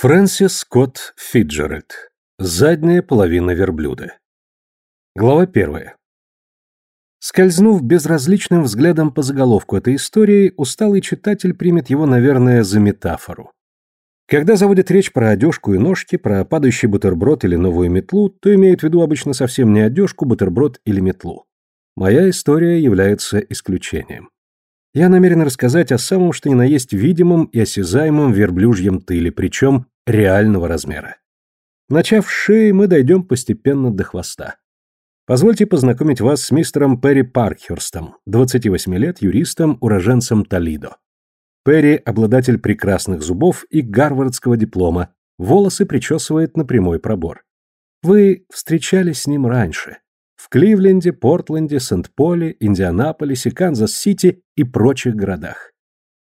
Фрэнсис Скотт Фиджеральд. Задняя половина верблюда. Глава первая. Скользнув безразличным взглядом по заголовку этой истории, усталый читатель примет его, наверное, за метафору. Когда заводит речь про одежку и ножки, про падающий бутерброд или новую метлу, то имеют в виду обычно совсем не одежку, бутерброд или метлу. Моя история является исключением. Я намерен рассказать о самом что ни на есть видимом и осязаемом верблюжьем тыле, причем реального размера. Начав с шеи, мы дойдем постепенно до хвоста. Позвольте познакомить вас с мистером Перри Паркхерстом, 28 лет, юристом, уроженцем Толидо. Перри – обладатель прекрасных зубов и гарвардского диплома, волосы причесывает на прямой пробор. Вы встречались с ним раньше. В Кливленде, Портленде, Сент-Поле, Индианаполисе, Канзас-Сити и прочих городах.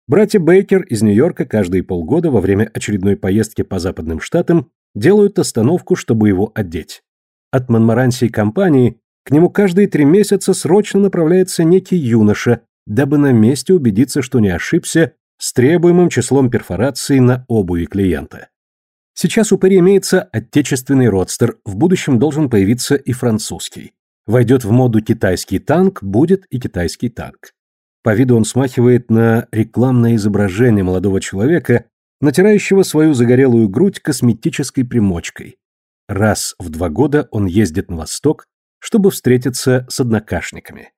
Братья Бейкер из Нью-Йорка каждые полгода во время очередной поездки по западным штатам делают остановку, чтобы его одеть. От Монмаранси и компании к нему каждые три месяца срочно направляется некий юноша, дабы на месте убедиться, что не ошибся с требуемым числом перфораций на обуви клиента. Сейчас у Перри имеется отечественный родстер, в будущем должен появиться и французский. Войдет в моду китайский танк, будет и китайский танк. По виду он смахивает на рекламное изображение молодого человека, натирающего свою загорелую грудь косметической примочкой. Раз в два года он ездит на восток, чтобы встретиться с однокашниками.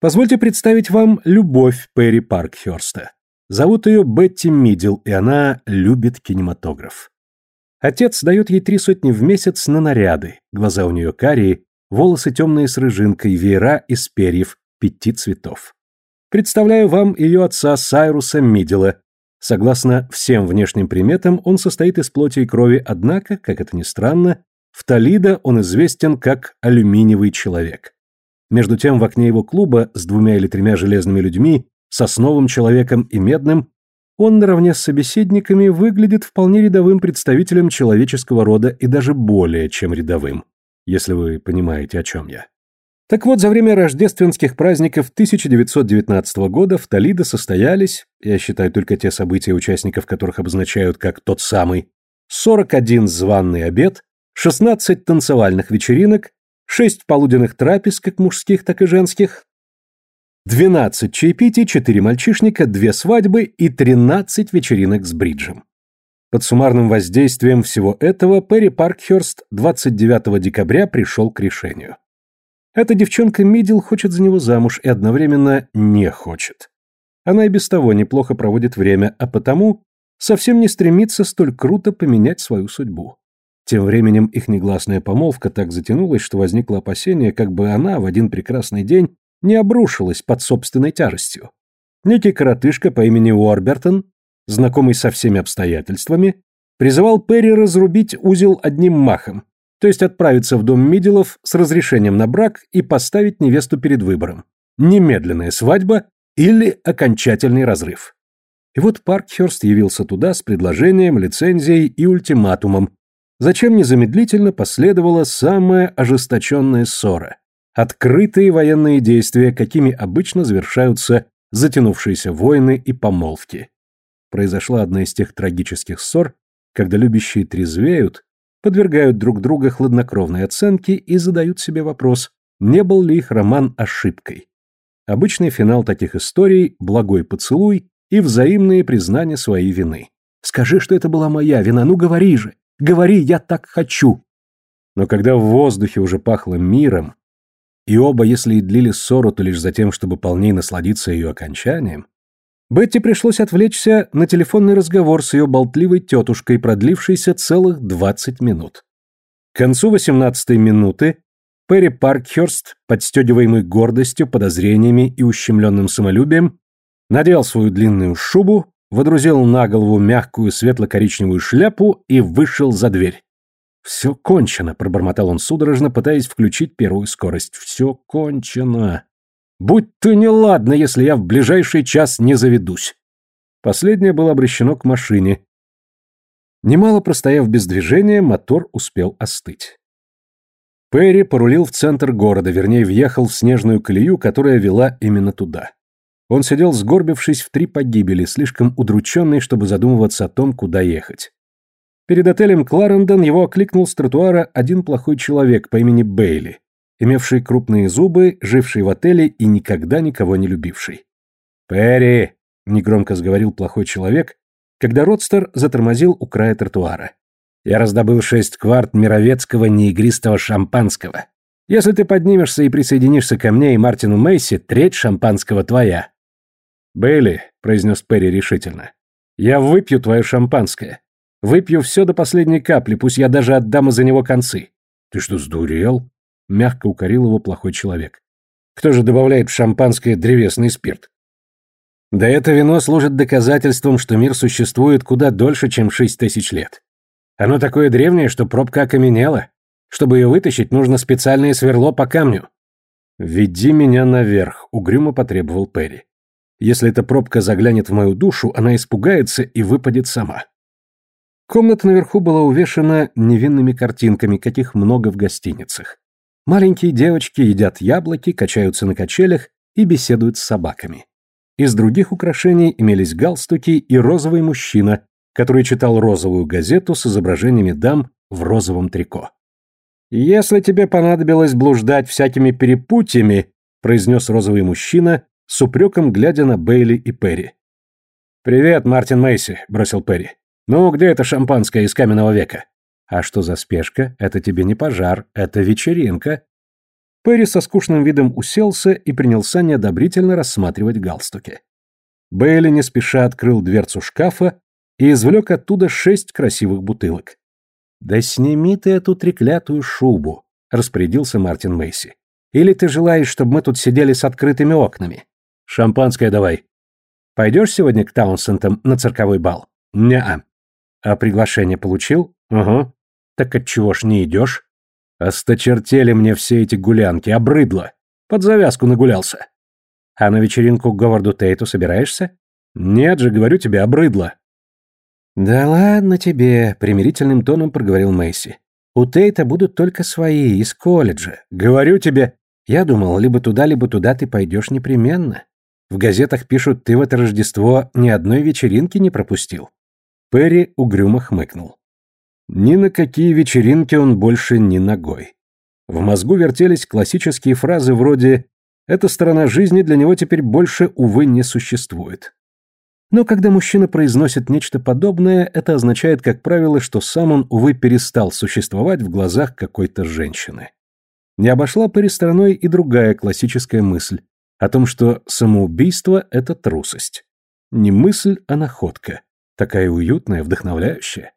Позвольте представить вам любовь Перри Паркхёрста. Зовут ее Бетти Мидл, и она любит кинематограф. Отец дает ей три сотни в месяц на наряды, глаза у нее карие, волосы темные с рыжинкой, веера из перьев, пяти цветов. Представляю вам ее отца Сайруса Мидела. Согласно всем внешним приметам, он состоит из плоти и крови, однако, как это ни странно, в Толидо он известен как алюминиевый человек. Между тем в окне его клуба с двумя или тремя железными людьми сосновым человеком и медным, он наравне с собеседниками выглядит вполне рядовым представителем человеческого рода и даже более чем рядовым, если вы понимаете, о чем я. Так вот, за время рождественских праздников 1919 года в Толидо состоялись, я считаю только те события, участников которых обозначают как тот самый, 41 званный обед, 16 танцевальных вечеринок, 6 полуденных трапез, как мужских, так и женских, 12 чаепитий, 4 мальчишника, 2 свадьбы и 13 вечеринок с бриджем. Под суммарным воздействием всего этого Перри Паркхерст 29 декабря пришел к решению. Эта девчонка Мидил хочет за него замуж и одновременно не хочет. Она и без того неплохо проводит время, а потому совсем не стремится столь круто поменять свою судьбу. Тем временем их негласная помолвка так затянулась, что возникло опасение, как бы она в один прекрасный день не обрушилась под собственной тяжестью. Некий коротышка по имени Уорбертон, знакомый со всеми обстоятельствами, призывал Перри разрубить узел одним махом, то есть отправиться в дом Миделов с разрешением на брак и поставить невесту перед выбором. Немедленная свадьба или окончательный разрыв. И вот Паркхерст явился туда с предложением, лицензией и ультиматумом, зачем незамедлительно последовала самая ожесточенная ссора, открытые военные действия, какими обычно завершаются затянувшиеся войны и помолвки. Произошла одна из тех трагических ссор, когда любящие трезвеют, подвергают друг друга хладнокровной оценке и задают себе вопрос, не был ли их роман ошибкой. Обычный финал таких историй – благой поцелуй и взаимные признания своей вины. «Скажи, что это была моя вина, ну говори же! Говори, я так хочу!» Но когда в воздухе уже пахло миром, и оба, если и длили ссору, то лишь за тем, чтобы полней насладиться ее окончанием, Бетти пришлось отвлечься на телефонный разговор с ее болтливой тетушкой, продлившийся целых 20 минут. К концу 18-й минуты Перри Паркхерст, подстегиваемый гордостью, подозрениями и ущемленным самолюбием, надел свою длинную шубу, водрузил на голову мягкую светло-коричневую шляпу и вышел за дверь. «Все кончено», — пробормотал он судорожно, пытаясь включить первую скорость. «Все кончено. Будь ты неладно, если я в ближайший час не заведусь». Последнее было обращено к машине. Немало простояв без движения, мотор успел остыть. Перри порулил в центр города, вернее, въехал в снежную колею, которая вела именно туда. Он сидел сгорбившись в три погибели, слишком удрученный, чтобы задумываться о том, куда ехать. Перед отелем Кларендон его окликнул с тротуара один плохой человек по имени Бейли, имевший крупные зубы, живший в отеле и никогда никого не любивший. «Перри!» — негромко заговорил плохой человек, когда Родстер затормозил у края тротуара. «Я раздобыл шесть кварт мировецкого неигристого шампанского. Если ты поднимешься и присоединишься ко мне и Мартину Мейси, треть шампанского твоя». «Бейли», — произнес Перри решительно, — «я выпью твое шампанское. Выпью все до последней капли, пусть я даже отдам из-за него концы». «Ты что, сдурел?» — мягко укорил его плохой человек. «Кто же добавляет в шампанское древесный спирт?» «Да это вино служит доказательством, что мир существует куда дольше, чем шесть тысяч лет. Оно такое древнее, что пробка окаменела. Чтобы ее вытащить, нужно специальное сверло по камню». «Веди меня наверх», — угрюмо потребовал Перри. «Если эта пробка заглянет в мою душу, она испугается и выпадет сама». Комната наверху была увешана невинными картинками, каких много в гостиницах. Маленькие девочки едят яблоки, качаются на качелях и беседуют с собаками. Из других украшений имелись галстуки и розовый мужчина, который читал розовую газету с изображениями дам в розовом трико. «Если тебе понадобилось блуждать всякими перепутьями», произнес розовый мужчина, с упреком глядя на Бейли и Перри. «Привет, Мартин Мейси», — бросил Перри. «Ну, где это шампанское из каменного века?» «А что за спешка? Это тебе не пожар, это вечеринка». Перри со скучным видом уселся и принялся неодобрительно рассматривать галстуки. Бейли не спеша открыл дверцу шкафа и извлек оттуда шесть красивых бутылок. «Да сними ты эту треклятую шубу», — распорядился Мартин Мейси. «Или ты желаешь, чтобы мы тут сидели с открытыми окнами? Шампанское давай. Пойдешь сегодня к Таунсентам на цирковой бал? Не-а. А приглашение получил? Угу. Так отчего ж не идешь? Осточертели мне все эти гулянки, обрыдло. Под завязку нагулялся. А на вечеринку к Говарду Тейту собираешься? Нет же, говорю тебе, обрыдло. Да ладно тебе, примирительным тоном проговорил Мэйси. У Тейта будут только свои, из колледжа. Говорю тебе, я думал, либо туда, либо туда ты пойдешь непременно. В газетах пишут, ты в это Рождество ни одной вечеринки не пропустил. Перри угрюмо хмыкнул. Ни на какие вечеринки он больше ни ногой. В мозгу вертелись классические фразы вроде «эта сторона жизни для него теперь больше, увы, не существует». Но когда мужчина произносит нечто подобное, это означает, как правило, что сам он, увы, перестал существовать в глазах какой-то женщины. Не обошла Перри стороной и другая классическая мысль о том, что самоубийство – это трусость. Не мысль, а находка. Такая уютная, вдохновляющая.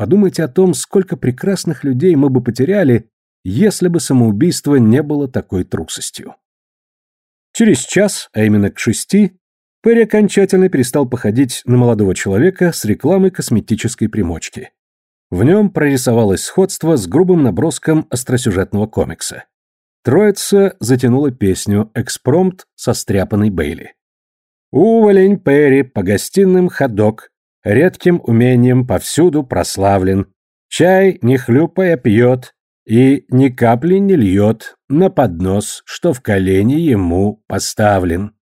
Подумайте о том, сколько прекрасных людей мы бы потеряли, если бы самоубийство не было такой трусостью. Через час, а именно к шести, Перри окончательно перестал походить на молодого человека с рекламой косметической примочки. В нем прорисовалось сходство с грубым наброском остросюжетного комикса. Троица затянула песню «Экспромт» со стряпанной Бейли. «Уволень Перри, по гостиным ходок, редким умением повсюду прославлен, чай, не хлюпая, пьет и ни капли не льет на поднос, что в колени ему поставлен.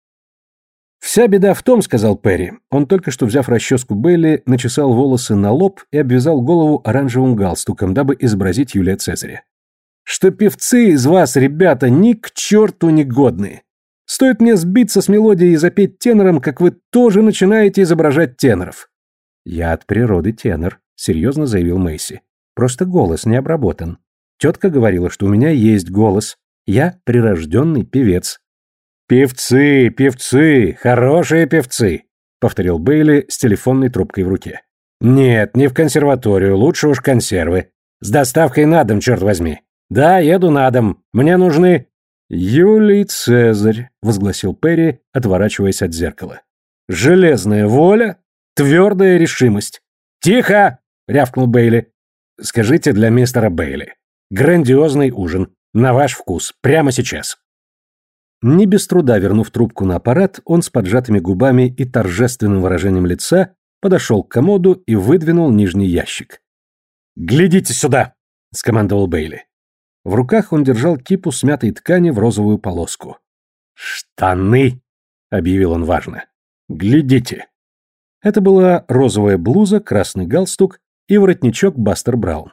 «Вся беда в том, — сказал Перри, — он только что, взяв расческу Бейли, начесал волосы на лоб и обвязал голову оранжевым галстуком, дабы изобразить Юлия Цезаря. Что певцы из вас, ребята, ни к черту не годные. Стоит мне сбиться с мелодией и запеть тенором, как вы тоже начинаете изображать теноров. «Я от природы тенор», — серьезно заявил Мэйси. «Просто голос не обработан. Тетка говорила, что у меня есть голос. Я прирожденный певец». «Певцы, певцы, хорошие певцы», — повторил Бейли с телефонной трубкой в руке. «Нет, не в консерваторию, лучше уж консервы. С доставкой на дом, черт возьми. Да, еду на дом. Мне нужны...» «Юлий Цезарь», — возгласил Перри, отворачиваясь от зеркала. «Железная воля, Твердая решимость. «Тихо!» — рявкнул Бейли. «Скажите для мистера Бейли. Грандиозный ужин. На ваш вкус. Прямо сейчас». Не без труда вернув трубку на аппарат, он с поджатыми губами и торжественным выражением лица подошел к комоду и выдвинул нижний ящик. «Глядите сюда!» — скомандовал Бейли. В руках он держал кипу смятой ткани в розовую полоску. «Штаны!» — объявил он важно. «Глядите!» Это была розовая блуза, красный галстук и воротничок Бастер Браун.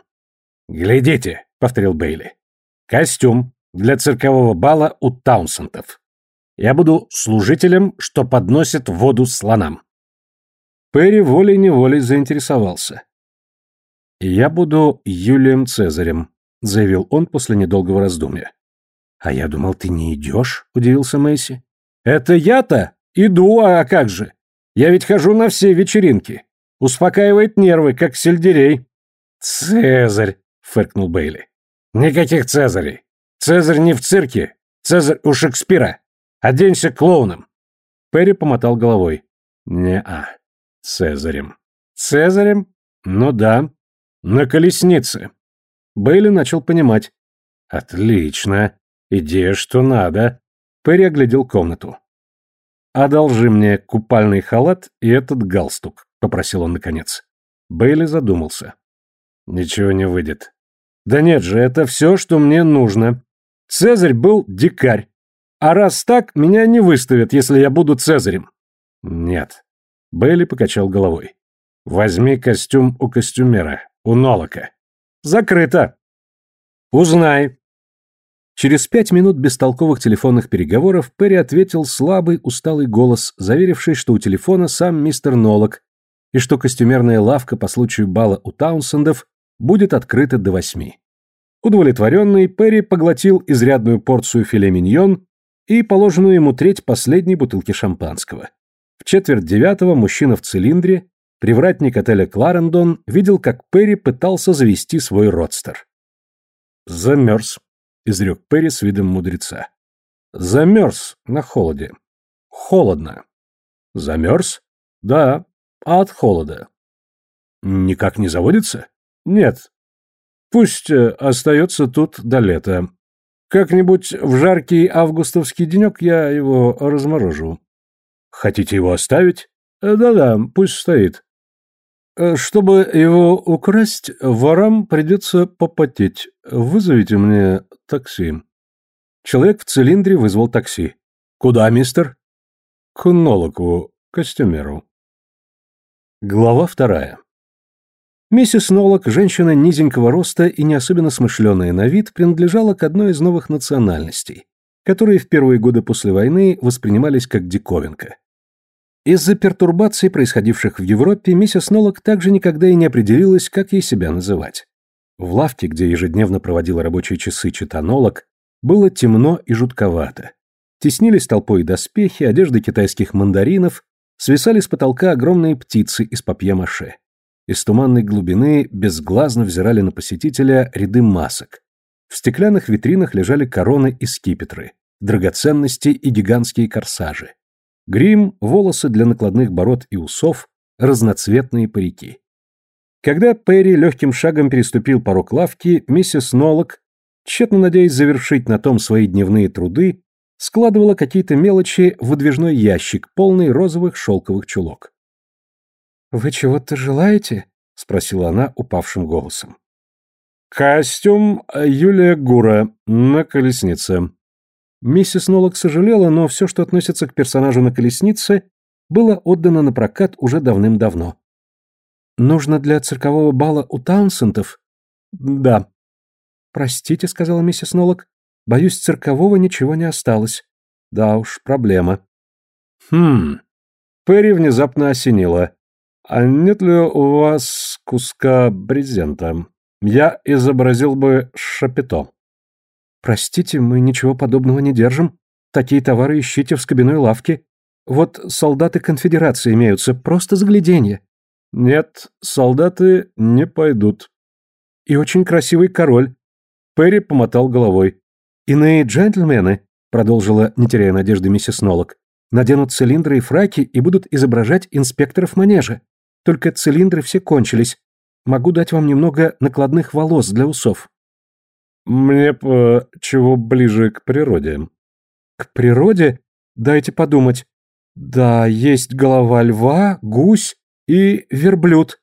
«Глядите», — повторил Бейли. «Костюм для циркового бала у Таунсентов. Я буду служителем, что подносит воду слонам». Перри волей-неволей заинтересовался. «Я буду Юлием Цезарем», — заявил он после недолгого раздумья. «А я думал, ты не идешь», — удивился Мэйси. «Это я-то? Иду, а как же? Я ведь хожу на все вечеринки. Успокаивает нервы, как сельдерей». «Цезарь», — фыркнул Бейли. «Никаких Цезарей. Цезарь не в цирке. Цезарь у Шекспира. Оденься клоуном». Перри помотал головой. «Не-а. Цезарем». «Цезарем? Ну да. На колеснице». Бейли начал понимать. «Отлично. Идея, что надо». Перри оглядел комнату. «Одолжи мне купальный халат и этот галстук», — попросил он наконец. Бейли задумался. «Ничего не выйдет». «Да нет же, это все, что мне нужно. Цезарь был дикарь. А раз так, меня не выставят, если я буду Цезарем». «Нет». Бейли покачал головой. «Возьми костюм у костюмера, у Нолока». «Закрыто». «Узнай, Через пять минут бестолковых телефонных переговоров Перри ответил слабый, усталый голос, заверивший, что у телефона сам мистер Нолок и что костюмерная лавка по случаю бала у Таунсендов будет открыта до восьми. Удовлетворенный, Перри поглотил изрядную порцию филе миньон и положенную ему треть последней бутылки шампанского. В четверть девятого мужчина в цилиндре, привратник отеля Кларендон, видел, как Перри пытался завести свой родстер. Замерз. — изрек Перри с видом мудреца. «Замерз на холоде. Холодно». «Замерз? Да. А от холода?» «Никак не заводится?» «Нет. Пусть э, остается тут до лета. Как-нибудь в жаркий августовский денек я его разморожу». «Хотите его оставить?» «Э, «Да-да, пусть стоит. Э, чтобы его украсть, ворам придется попотеть. Вызовите мне такси. Человек в цилиндре вызвал такси. Куда, мистер? К Нолоку, костюмеру. Глава вторая. Миссис Нолок, женщина низенького роста и не особенно смышленая на вид, принадлежала к одной из новых национальностей, которые в первые годы после войны воспринимались как диковинка. Из-за пертурбаций, происходивших в Европе, миссис Нолок также никогда и не определилась, как ей себя называть. В лавке, где ежедневно проводила рабочие часы читанолог, было темно и жутковато. Теснились толпой доспехи, одежды китайских мандаринов, свисали с потолка огромные птицы из папье-маше. Из туманной глубины безглазно взирали на посетителя ряды масок. В стеклянных витринах лежали короны и скипетры, драгоценности и гигантские корсажи. Грим, волосы для накладных бород и усов, разноцветные парики. Когда Перри легким шагом переступил порог лавки, миссис Нолок, тщетно надеясь завершить на том свои дневные труды, складывала какие-то мелочи в выдвижной ящик, полный розовых шелковых чулок. «Вы чего-то желаете?» — спросила она упавшим голосом. «Костюм Юлия Гура на колеснице», Миссис Нолок сожалела, но все, что относится к персонажу на колеснице, было отдано на прокат уже давным-давно. «Нужно для циркового бала у Таунсентов?» «Да». «Простите», — сказала миссис Нолок, — «боюсь, циркового ничего не осталось». «Да уж, проблема». «Хм...» Перри внезапно осенила. «А нет ли у вас куска брезента? Я изобразил бы шапито». «Простите, мы ничего подобного не держим. Такие товары ищите в скобяной лавке. Вот солдаты конфедерации имеются, просто загляденье». «Нет, солдаты не пойдут». «И очень красивый король». Перри помотал головой. «Иные джентльмены», — продолжила, не теряя надежды миссис Нолок, «наденут цилиндры и фраки и будут изображать инспекторов манежа. Только цилиндры все кончились. Могу дать вам немного накладных волос для усов». Мне по чего ближе к природе. К природе? Дайте подумать. Да, есть голова льва, гусь и верблюд.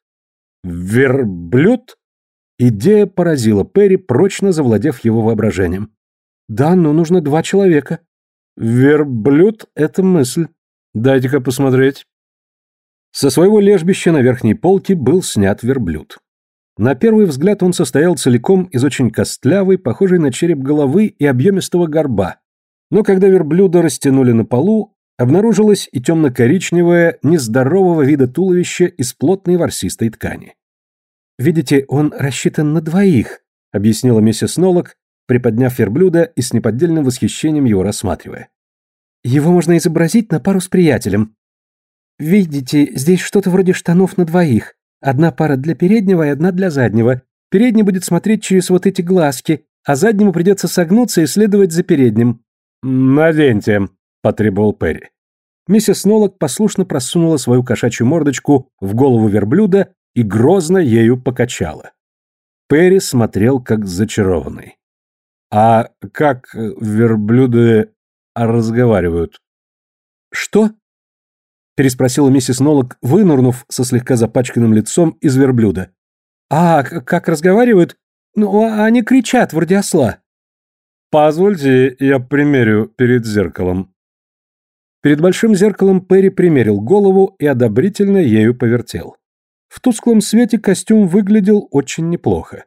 Верблюд? Идея поразила Перри, прочно завладев его воображением. Да, но нужно два человека. Верблюд — это мысль. Дайте-ка посмотреть. Со своего лежбища на верхней полке был снят верблюд. На первый взгляд он состоял целиком из очень костлявой, похожей на череп головы и объемистого горба. Но когда верблюда растянули на полу, обнаружилось и темно-коричневое, нездорового вида туловище из плотной ворсистой ткани. «Видите, он рассчитан на двоих», — объяснила миссис Нолок, приподняв верблюда и с неподдельным восхищением его рассматривая. «Его можно изобразить на пару с приятелем. Видите, здесь что-то вроде штанов на двоих. Одна пара для переднего и одна для заднего. Передний будет смотреть через вот эти глазки, а заднему придется согнуться и следовать за передним». «Наденьте», — потребовал Перри. Миссис Нолок послушно просунула свою кошачью мордочку в голову верблюда и грозно ею покачала. Перри смотрел как зачарованный. «А как верблюды разговаривают?» «Что?» — переспросила миссис Нолок, вынурнув со слегка запачканным лицом из верблюда. «А, как разговаривают? Ну, а они кричат, вроде осла». «Позвольте, я примерю перед зеркалом». Перед большим зеркалом Перри примерил голову и одобрительно ею повертел. В тусклом свете костюм выглядел очень неплохо.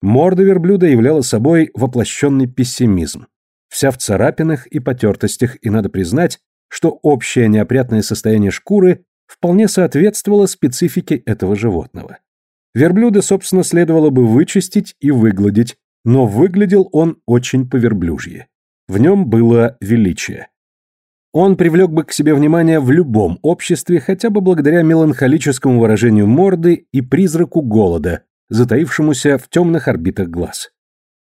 Морда верблюда являла собой воплощенный пессимизм. Вся в царапинах и потертостях, и надо признать, что общее неопрятное состояние шкуры вполне соответствовало специфике этого животного. Верблюда, собственно, следовало бы вычистить и выгладить, но выглядел он очень по-верблюжье. В нем было величие. Он привлек бы к себе внимание в любом обществе хотя бы благодаря меланхолическому выражению морды и призраку голода, затаившемуся в темных орбитах глаз.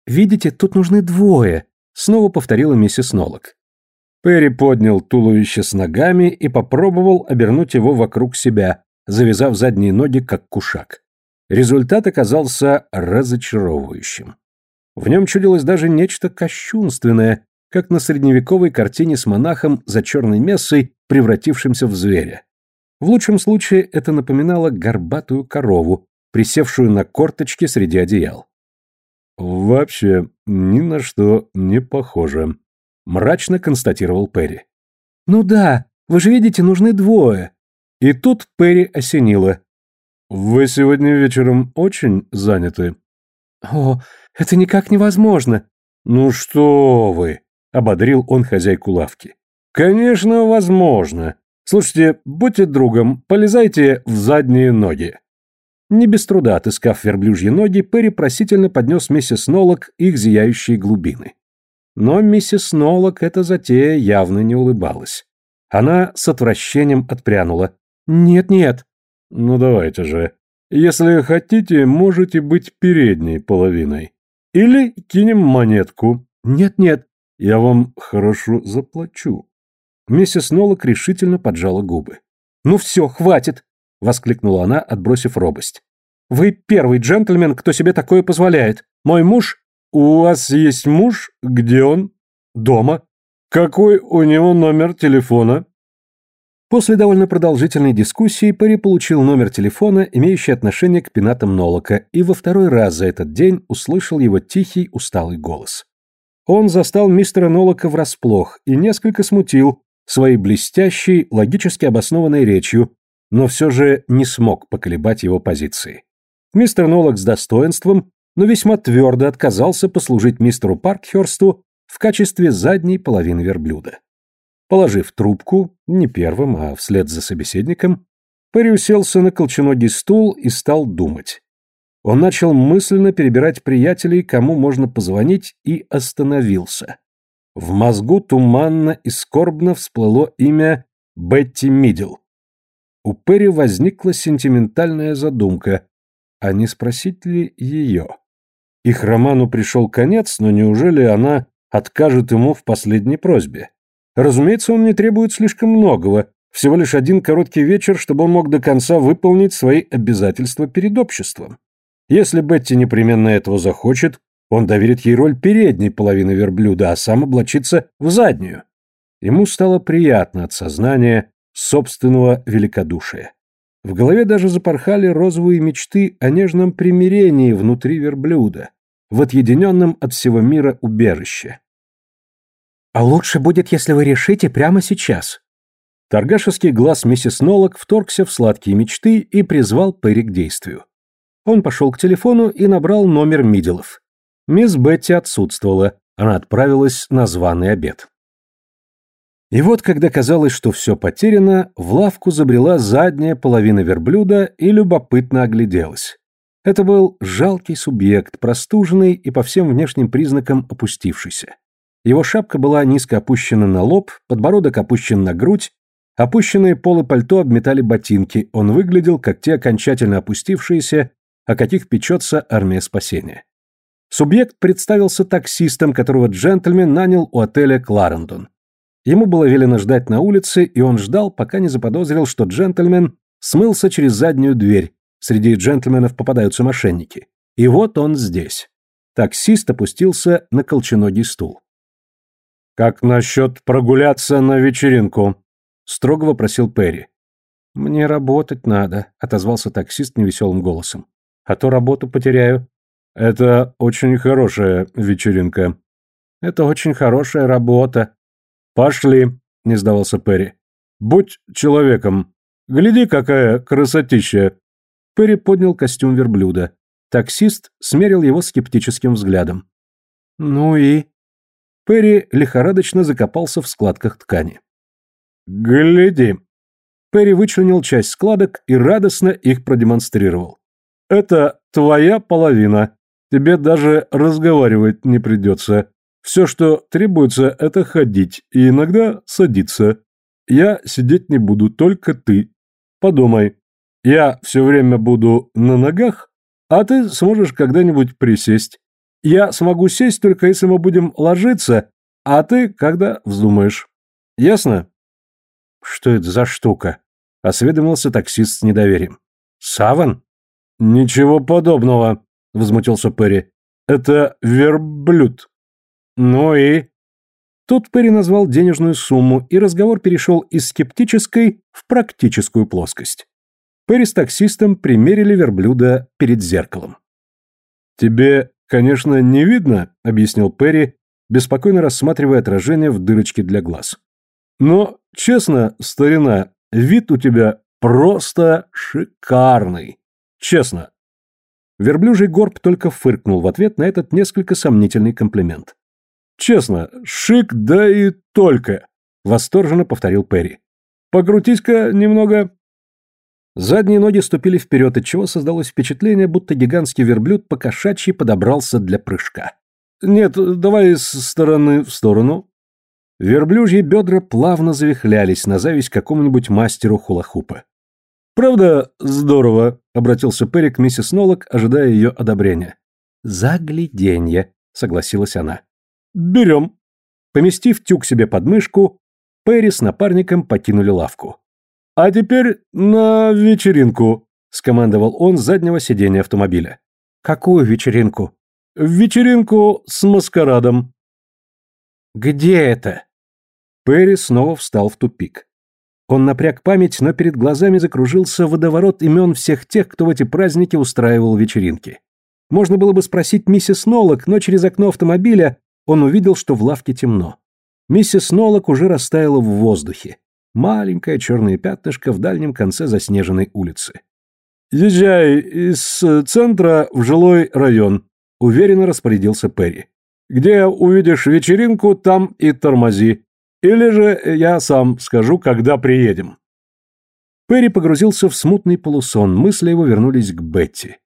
«Видите, тут нужны двое», — снова повторила миссис Нолок. Перри поднял туловище с ногами и попробовал обернуть его вокруг себя, завязав задние ноги как кушак. Результат оказался разочаровывающим. В нем чудилось даже нечто кощунственное, как на средневековой картине с монахом за черной мессой, превратившимся в зверя. В лучшем случае это напоминало горбатую корову, присевшую на корточки среди одеял. «Вообще ни на что не похоже», — мрачно констатировал Перри. «Ну да, вы же видите, нужны двое». И тут Перри осенило. «Вы сегодня вечером очень заняты?» «О, это никак невозможно». «Ну что вы!» ободрил он хозяйку лавки. Конечно, возможно. Слушайте, будьте другом, полезайте в задние ноги. Не без труда отыскав верблюжьи ноги, Перри просительно поднес миссис Нолок их зияющие глубины. Но миссис Нолок эта затея явно не улыбалась. Она с отвращением отпрянула. «Нет-нет». «Ну давайте же. Если хотите, можете быть передней половиной. Или кинем монетку». «Нет-нет, я вам хорошо заплачу. Миссис Нолок решительно поджала губы. «Ну все, хватит!» — воскликнула она, отбросив робость. «Вы первый джентльмен, кто себе такое позволяет. Мой муж...» «У вас есть муж? Где он?» «Дома». «Какой у него номер телефона?» После довольно продолжительной дискуссии Перри получил номер телефона, имеющий отношение к пенатам Нолока, и во второй раз за этот день услышал его тихий, усталый голос он застал мистера Нолока врасплох и несколько смутил своей блестящей, логически обоснованной речью, но все же не смог поколебать его позиции. Мистер Нолок с достоинством, но весьма твердо отказался послужить мистеру Паркхерсту в качестве задней половины верблюда. Положив трубку, не первым, а вслед за собеседником, Перри уселся на колченогий стул и стал думать. Он начал мысленно перебирать приятелей, кому можно позвонить, и остановился. В мозгу туманно и скорбно всплыло имя Бетти Мидл. У Перри возникла сентиментальная задумка, а не спросить ли ее? Их роману пришел конец, но неужели она откажет ему в последней просьбе? Разумеется, он не требует слишком многого, всего лишь один короткий вечер, чтобы он мог до конца выполнить свои обязательства перед обществом. Если Бетти непременно этого захочет, он доверит ей роль передней половины верблюда, а сам облачится в заднюю. Ему стало приятно от сознания собственного великодушия. В голове даже запорхали розовые мечты о нежном примирении внутри верблюда, в отъединенном от всего мира убежище. «А лучше будет, если вы решите прямо сейчас». Торгашеский глаз миссис Нолок вторгся в сладкие мечты и призвал Перри к действию. Он пошел к телефону и набрал номер Миделов. Мисс Бетти отсутствовала, она отправилась на званый обед. И вот, когда казалось, что все потеряно, в лавку забрела задняя половина верблюда и любопытно огляделась. Это был жалкий субъект, простуженный и по всем внешним признакам опустившийся. Его шапка была низко опущена на лоб, подбородок опущен на грудь, опущенные полы пальто обметали ботинки, он выглядел, как те окончательно опустившиеся, о каких печется армия спасения. Субъект представился таксистом, которого джентльмен нанял у отеля «Кларендон». Ему было велено ждать на улице, и он ждал, пока не заподозрил, что джентльмен смылся через заднюю дверь. Среди джентльменов попадаются мошенники. И вот он здесь. Таксист опустился на колченогий стул. «Как насчет прогуляться на вечеринку?» — строго вопросил Перри. «Мне работать надо», — отозвался таксист невеселым голосом. «А то работу потеряю». «Это очень хорошая вечеринка». «Это очень хорошая работа», «Пошли», — не сдавался Перри. «Будь человеком. Гляди, какая красотища!» Перри поднял костюм верблюда. Таксист смерил его скептическим взглядом. «Ну и...» Перри лихорадочно закопался в складках ткани. «Гляди!» Перри вычленил часть складок и радостно их продемонстрировал. «Это твоя половина. Тебе даже разговаривать не придется. Все, что требуется, это ходить и иногда садиться. Я сидеть не буду, только ты. Подумай. Я все время буду на ногах, а ты сможешь когда-нибудь присесть. Я смогу сесть только если мы будем ложиться, а ты когда вздумаешь. Ясно? Что это за штука? Осведомился таксист с недоверием. Саван? Ничего подобного, возмутился Перри. Это верблюд. Ну и... Тут Перри назвал денежную сумму, и разговор перешел из скептической в практическую плоскость. Перри с таксистом примерили верблюда перед зеркалом. «Тебе, конечно, не видно», — объяснил Перри, беспокойно рассматривая отражение в дырочке для глаз. «Но, честно, старина, вид у тебя просто шикарный. Честно». Верблюжий горб только фыркнул в ответ на этот несколько сомнительный комплимент. Честно, шик, да и только, восторженно повторил Перри. Покрутись-ка немного. Задние ноги ступили вперед, отчего создалось впечатление, будто гигантский верблюд по кошачьи подобрался для прыжка. Нет, давай с стороны в сторону. Верблюжьи бедра плавно завихлялись на зависть какому-нибудь мастеру хулахупа. «Правда, здорово», — обратился Перри к миссис Нолок, ожидая ее одобрения. «Загляденье», — согласилась она. «Берем». Поместив тюк себе под мышку, Перри с напарником покинули лавку. «А теперь на вечеринку», — скомандовал он с заднего сиденья автомобиля. «Какую вечеринку?» «Вечеринку с маскарадом». «Где это?» Перри снова встал в тупик. Он напряг память, но перед глазами закружился водоворот имен всех тех, кто в эти праздники устраивал вечеринки. Можно было бы спросить миссис Нолок, но через окно автомобиля он увидел, что в лавке темно. Миссис Нолок уже растаяла в воздухе. Маленькое черное пятнышко в дальнем конце заснеженной улицы. «Езжай из центра в жилой район», — уверенно распорядился Перри. «Где увидишь вечеринку, там и тормози. Или же я сам скажу, когда приедем». Перри погрузился в смутный полусон, мысли его вернулись к Бетти.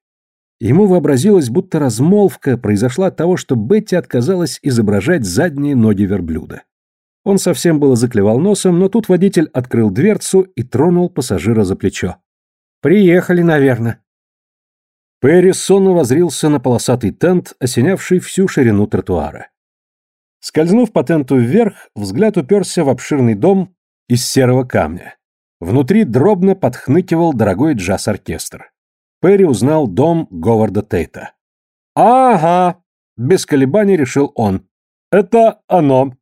Ему вообразилось, будто размолвка произошла от того, что Бетти отказалась изображать задние ноги верблюда. Он совсем было заклевал носом, но тут водитель открыл дверцу и тронул пассажира за плечо. «Приехали, наверное». Перри сонно возрился на полосатый тент, осенявший всю ширину тротуара. Скользнув по тенту вверх, взгляд уперся в обширный дом из серого камня. Внутри дробно подхныкивал дорогой джаз-оркестр. Перри узнал дом Говарда Тейта. «Ага», — без колебаний решил он. «Это оно.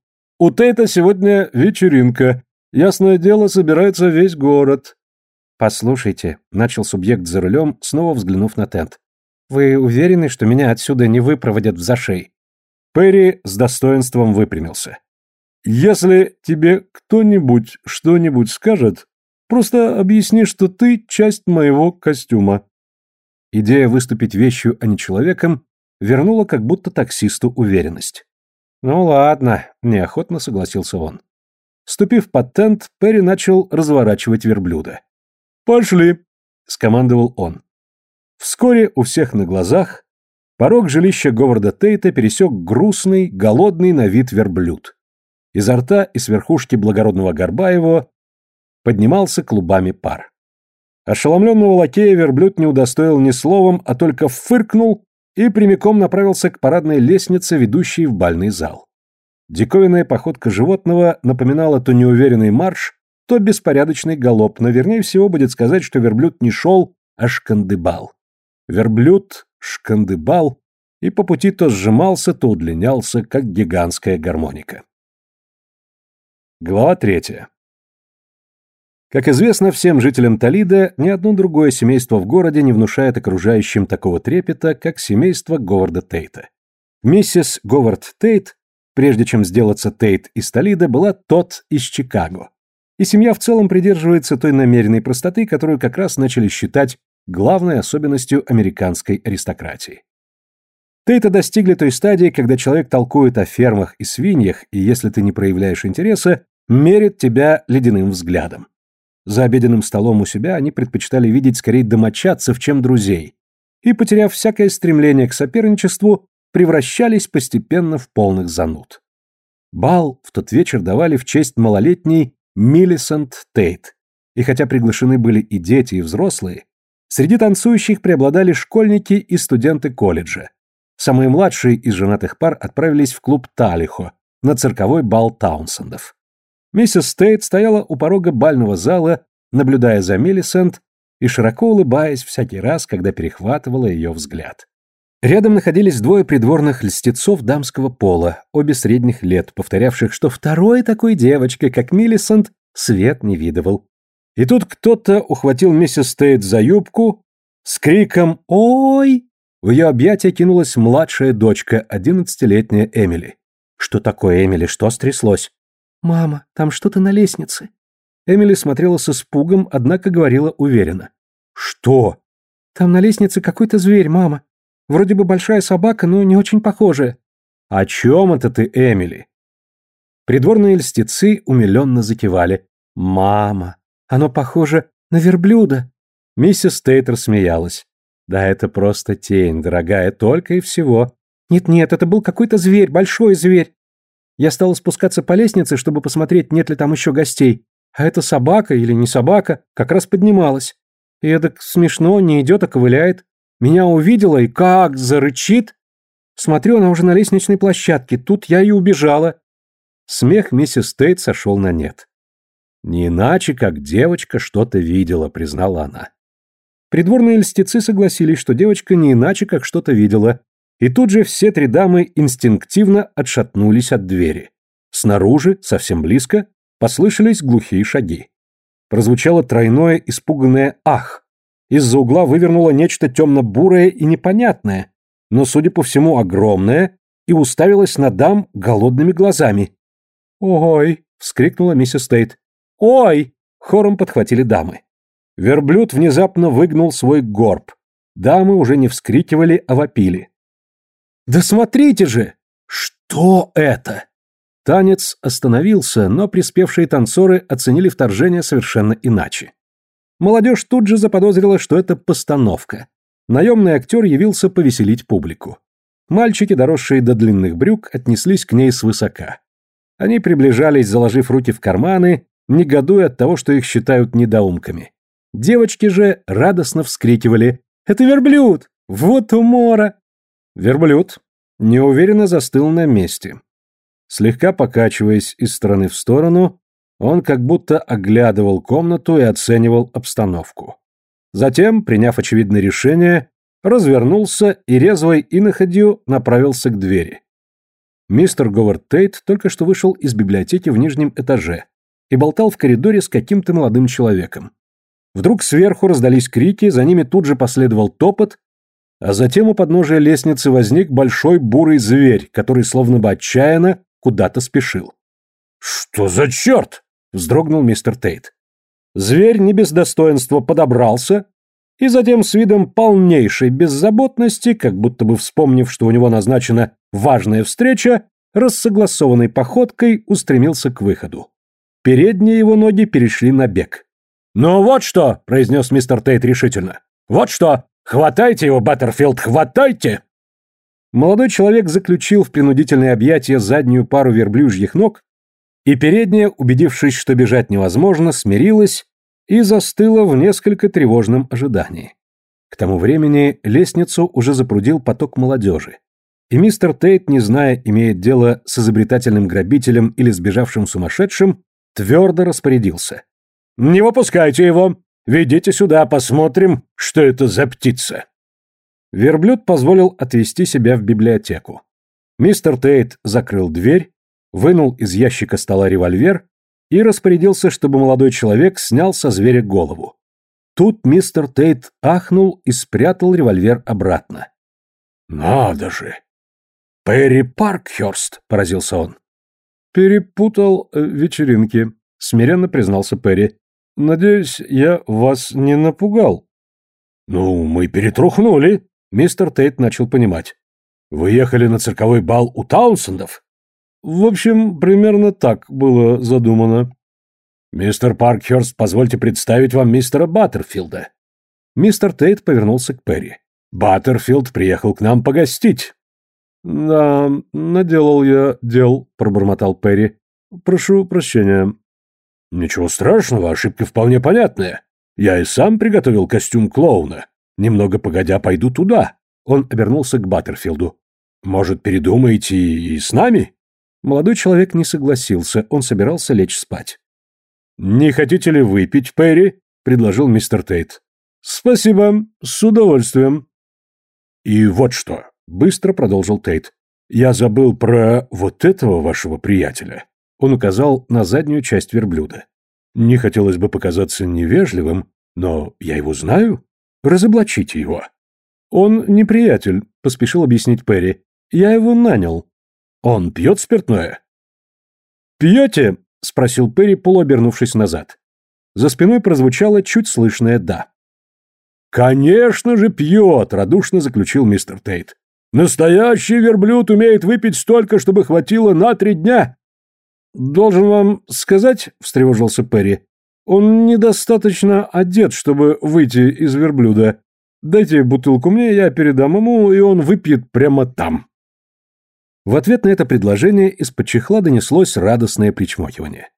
У Тейта сегодня вечеринка. Ясное дело, собирается весь город». «Послушайте», — начал субъект за рулем, снова взглянув на тент. «Вы уверены, что меня отсюда не выпроводят в зашей?» Перри с достоинством выпрямился. «Если тебе кто-нибудь что-нибудь скажет, просто объясни, что ты часть моего костюма. Идея выступить вещью, а не человеком, вернула как будто таксисту уверенность. «Ну ладно», — неохотно согласился он. Ступив под тент, Перри начал разворачивать верблюда. «Пошли», — скомандовал он. Вскоре у всех на глазах порог жилища Говарда Тейта пересек грустный, голодный на вид верблюд. Изо рта и с верхушки благородного горба его поднимался клубами пар. Ошеломленного лакея верблюд не удостоил ни словом, а только фыркнул и прямиком направился к парадной лестнице, ведущей в бальный зал. Диковинная походка животного напоминала то неуверенный марш, то беспорядочный галоп, но вернее всего будет сказать, что верблюд не шел, а шкандыбал. Верблюд шкандыбал и по пути то сжимался, то удлинялся, как гигантская гармоника. Глава третья. Как известно всем жителям Толида, ни одно другое семейство в городе не внушает окружающим такого трепета, как семейство Говарда Тейта. Миссис Говард Тейт, прежде чем сделаться Тейт из Толида, была тот из Чикаго. И семья в целом придерживается той намеренной простоты, которую как раз начали считать главной особенностью американской аристократии. Тейта достигли той стадии, когда человек толкует о фермах и свиньях, и если ты не проявляешь интереса, мерит тебя ледяным взглядом. За обеденным столом у себя они предпочитали видеть скорее домочадцев, чем друзей, и, потеряв всякое стремление к соперничеству, превращались постепенно в полных зануд. Бал в тот вечер давали в честь малолетней Миллисент Тейт, и хотя приглашены были и дети, и взрослые, среди танцующих преобладали школьники и студенты колледжа. Самые младшие из женатых пар отправились в клуб Талихо на цирковой бал Таунсендов. Миссис Стейт стояла у порога бального зала, наблюдая за Миллисент и широко улыбаясь всякий раз, когда перехватывала ее взгляд. Рядом находились двое придворных льстецов дамского пола, обе средних лет, повторявших, что второй такой девочкой, как Миллисент, свет не видывал. И тут кто-то ухватил миссис Стейт за юбку с криком «Ой!». В ее объятия кинулась младшая дочка, одиннадцатилетняя Эмили. «Что такое, Эмили? Что стряслось?» «Мама, там что-то на лестнице». Эмили смотрела с испугом, однако говорила уверенно. «Что?» «Там на лестнице какой-то зверь, мама. Вроде бы большая собака, но не очень похожая». «О чем это ты, Эмили?» Придворные льстецы умиленно закивали. «Мама, оно похоже на верблюда». Миссис Тейтер смеялась. «Да это просто тень, дорогая, только и всего». «Нет-нет, это был какой-то зверь, большой зверь. Я стала спускаться по лестнице, чтобы посмотреть, нет ли там еще гостей. А эта собака или не собака как раз поднималась. И это смешно, не идет, а ковыляет. Меня увидела и как зарычит. Смотрю, она уже на лестничной площадке. Тут я и убежала. Смех миссис Тейт сошел на нет. Не иначе, как девочка что-то видела, признала она. Придворные льстецы согласились, что девочка не иначе, как что-то видела, и тут же все три дамы инстинктивно отшатнулись от двери. Снаружи, совсем близко, послышались глухие шаги. Прозвучало тройное испуганное «ах». Из-за угла вывернуло нечто темно-бурое и непонятное, но, судя по всему, огромное, и уставилось на дам голодными глазами. «Ой!» — вскрикнула миссис Тейт. «Ой!» — хором подхватили дамы. Верблюд внезапно выгнул свой горб. Дамы уже не вскрикивали, а вопили. Да смотрите же! Что это? Танец остановился, но приспевшие танцоры оценили вторжение совершенно иначе. Молодежь тут же заподозрила, что это постановка. Наемный актер явился повеселить публику. Мальчики, доросшие до длинных брюк, отнеслись к ней свысока. Они приближались, заложив руки в карманы, негодуя от того, что их считают недоумками. Девочки же радостно вскрикивали «Это верблюд! Вот умора!» Верблюд неуверенно застыл на месте. Слегка покачиваясь из стороны в сторону, он как будто оглядывал комнату и оценивал обстановку. Затем, приняв очевидное решение, развернулся и резвой иноходью направился к двери. Мистер Говард Тейт только что вышел из библиотеки в нижнем этаже и болтал в коридоре с каким-то молодым человеком. Вдруг сверху раздались крики, за ними тут же последовал топот, а затем у подножия лестницы возник большой бурый зверь, который словно бы отчаянно куда-то спешил. «Что за черт?» — вздрогнул мистер Тейт. Зверь не без достоинства подобрался и затем с видом полнейшей беззаботности, как будто бы вспомнив, что у него назначена важная встреча, рассогласованной походкой устремился к выходу. Передние его ноги перешли на бег. «Ну вот что!» – произнес мистер Тейт решительно. «Вот что! Хватайте его, Баттерфилд, хватайте!» Молодой человек заключил в принудительное объятие заднюю пару верблюжьих ног, и передняя, убедившись, что бежать невозможно, смирилась и застыла в несколько тревожном ожидании. К тому времени лестницу уже запрудил поток молодежи, и мистер Тейт, не зная, имеет дело с изобретательным грабителем или сбежавшим сумасшедшим, твердо распорядился. «Не выпускайте его! Ведите сюда, посмотрим, что это за птица!» Верблюд позволил отвести себя в библиотеку. Мистер Тейт закрыл дверь, вынул из ящика стола револьвер и распорядился, чтобы молодой человек снял со зверя голову. Тут мистер Тейт ахнул и спрятал револьвер обратно. «Надо же! Перри Паркхёрст!» — поразился он. «Перепутал э, вечеринки», — смиренно признался Перри. «Надеюсь, я вас не напугал». «Ну, мы перетрухнули», — мистер Тейт начал понимать. «Вы ехали на цирковой бал у Таунсендов?» В общем, примерно так было задумано. Мистер Паркхерст, позвольте представить вам мистера Баттерфилда. Мистер Тейт повернулся к Перри. Баттерфилд приехал к нам погостить. Да, наделал я дел, пробормотал Перри. Прошу прощения. Ничего страшного, ошибка вполне понятная. Я и сам приготовил костюм клоуна. Немного погодя пойду туда. Он обернулся к Баттерфилду. Может, передумаете и с нами? Молодой человек не согласился, он собирался лечь спать. «Не хотите ли выпить, Перри?» — предложил мистер Тейт. «Спасибо, с удовольствием». «И вот что», — быстро продолжил Тейт. «Я забыл про вот этого вашего приятеля». Он указал на заднюю часть верблюда. «Не хотелось бы показаться невежливым, но я его знаю. Разоблачите его». «Он не приятель», — поспешил объяснить Перри. «Я его нанял. Он пьет спиртное?» «Пьете?» — спросил Перри, полуобернувшись назад. За спиной прозвучало чуть слышное «да». «Конечно же пьет!» — радушно заключил мистер Тейт. «Настоящий верблюд умеет выпить столько, чтобы хватило на три дня!» «Должен вам сказать», — встревожился Перри, — «он недостаточно одет, чтобы выйти из верблюда. Дайте бутылку мне, я передам ему, и он выпьет прямо там». В ответ на это предложение из-под чехла донеслось радостное причмокивание.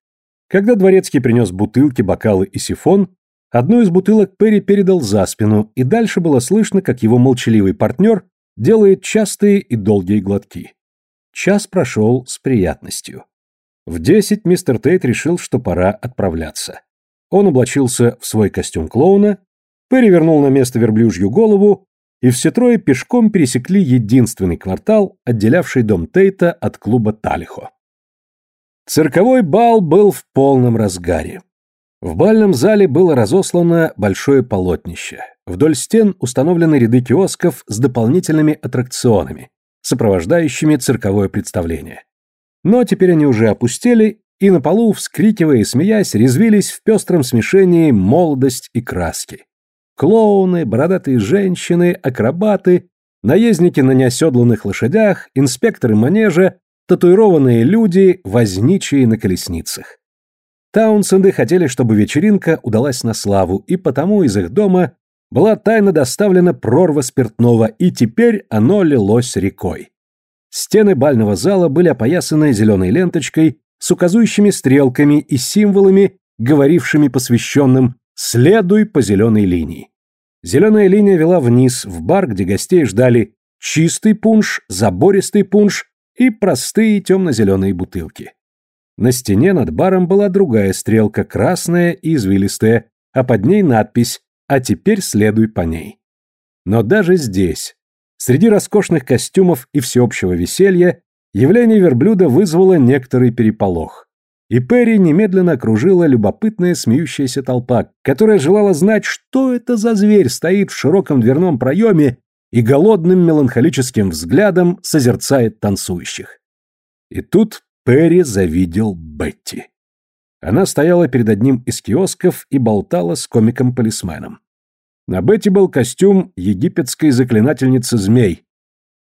Когда дворецкий принес бутылки, бокалы и сифон, одну из бутылок Перри передал за спину, и дальше было слышно, как его молчаливый партнер делает частые и долгие глотки. Час прошел с приятностью. В десять мистер Тейт решил, что пора отправляться. Он облачился в свой костюм клоуна, Перри вернул на место верблюжью голову и все трое пешком пересекли единственный квартал, отделявший дом Тейта от клуба Талихо. Цирковой бал был в полном разгаре. В бальном зале было разослано большое полотнище. Вдоль стен установлены ряды киосков с дополнительными аттракционами, сопровождающими цирковое представление. Но теперь они уже опустели, и на полу, вскрикивая и смеясь, резвились в пестром смешении молодость и краски. Клоуны, бородатые женщины, акробаты, наездники на неоседланных лошадях, инспекторы манежа, татуированные люди, возничие на колесницах. Таунсенды хотели, чтобы вечеринка удалась на славу, и потому из их дома была тайно доставлена прорва спиртного, и теперь оно лилось рекой. Стены бального зала были опоясаны зеленой ленточкой с указующими стрелками и символами, говорившими посвященным «следуй по зеленой линии». Зеленая линия вела вниз, в бар, где гостей ждали чистый пунш, забористый пунш и простые темно-зеленые бутылки. На стене над баром была другая стрелка, красная и извилистая, а под ней надпись «А теперь следуй по ней». Но даже здесь, среди роскошных костюмов и всеобщего веселья, явление верблюда вызвало некоторый переполох и Перри немедленно окружила любопытная смеющаяся толпа, которая желала знать, что это за зверь стоит в широком дверном проеме и голодным меланхолическим взглядом созерцает танцующих. И тут Перри завидел Бетти. Она стояла перед одним из киосков и болтала с комиком-полисменом. На Бетти был костюм египетской заклинательницы змей.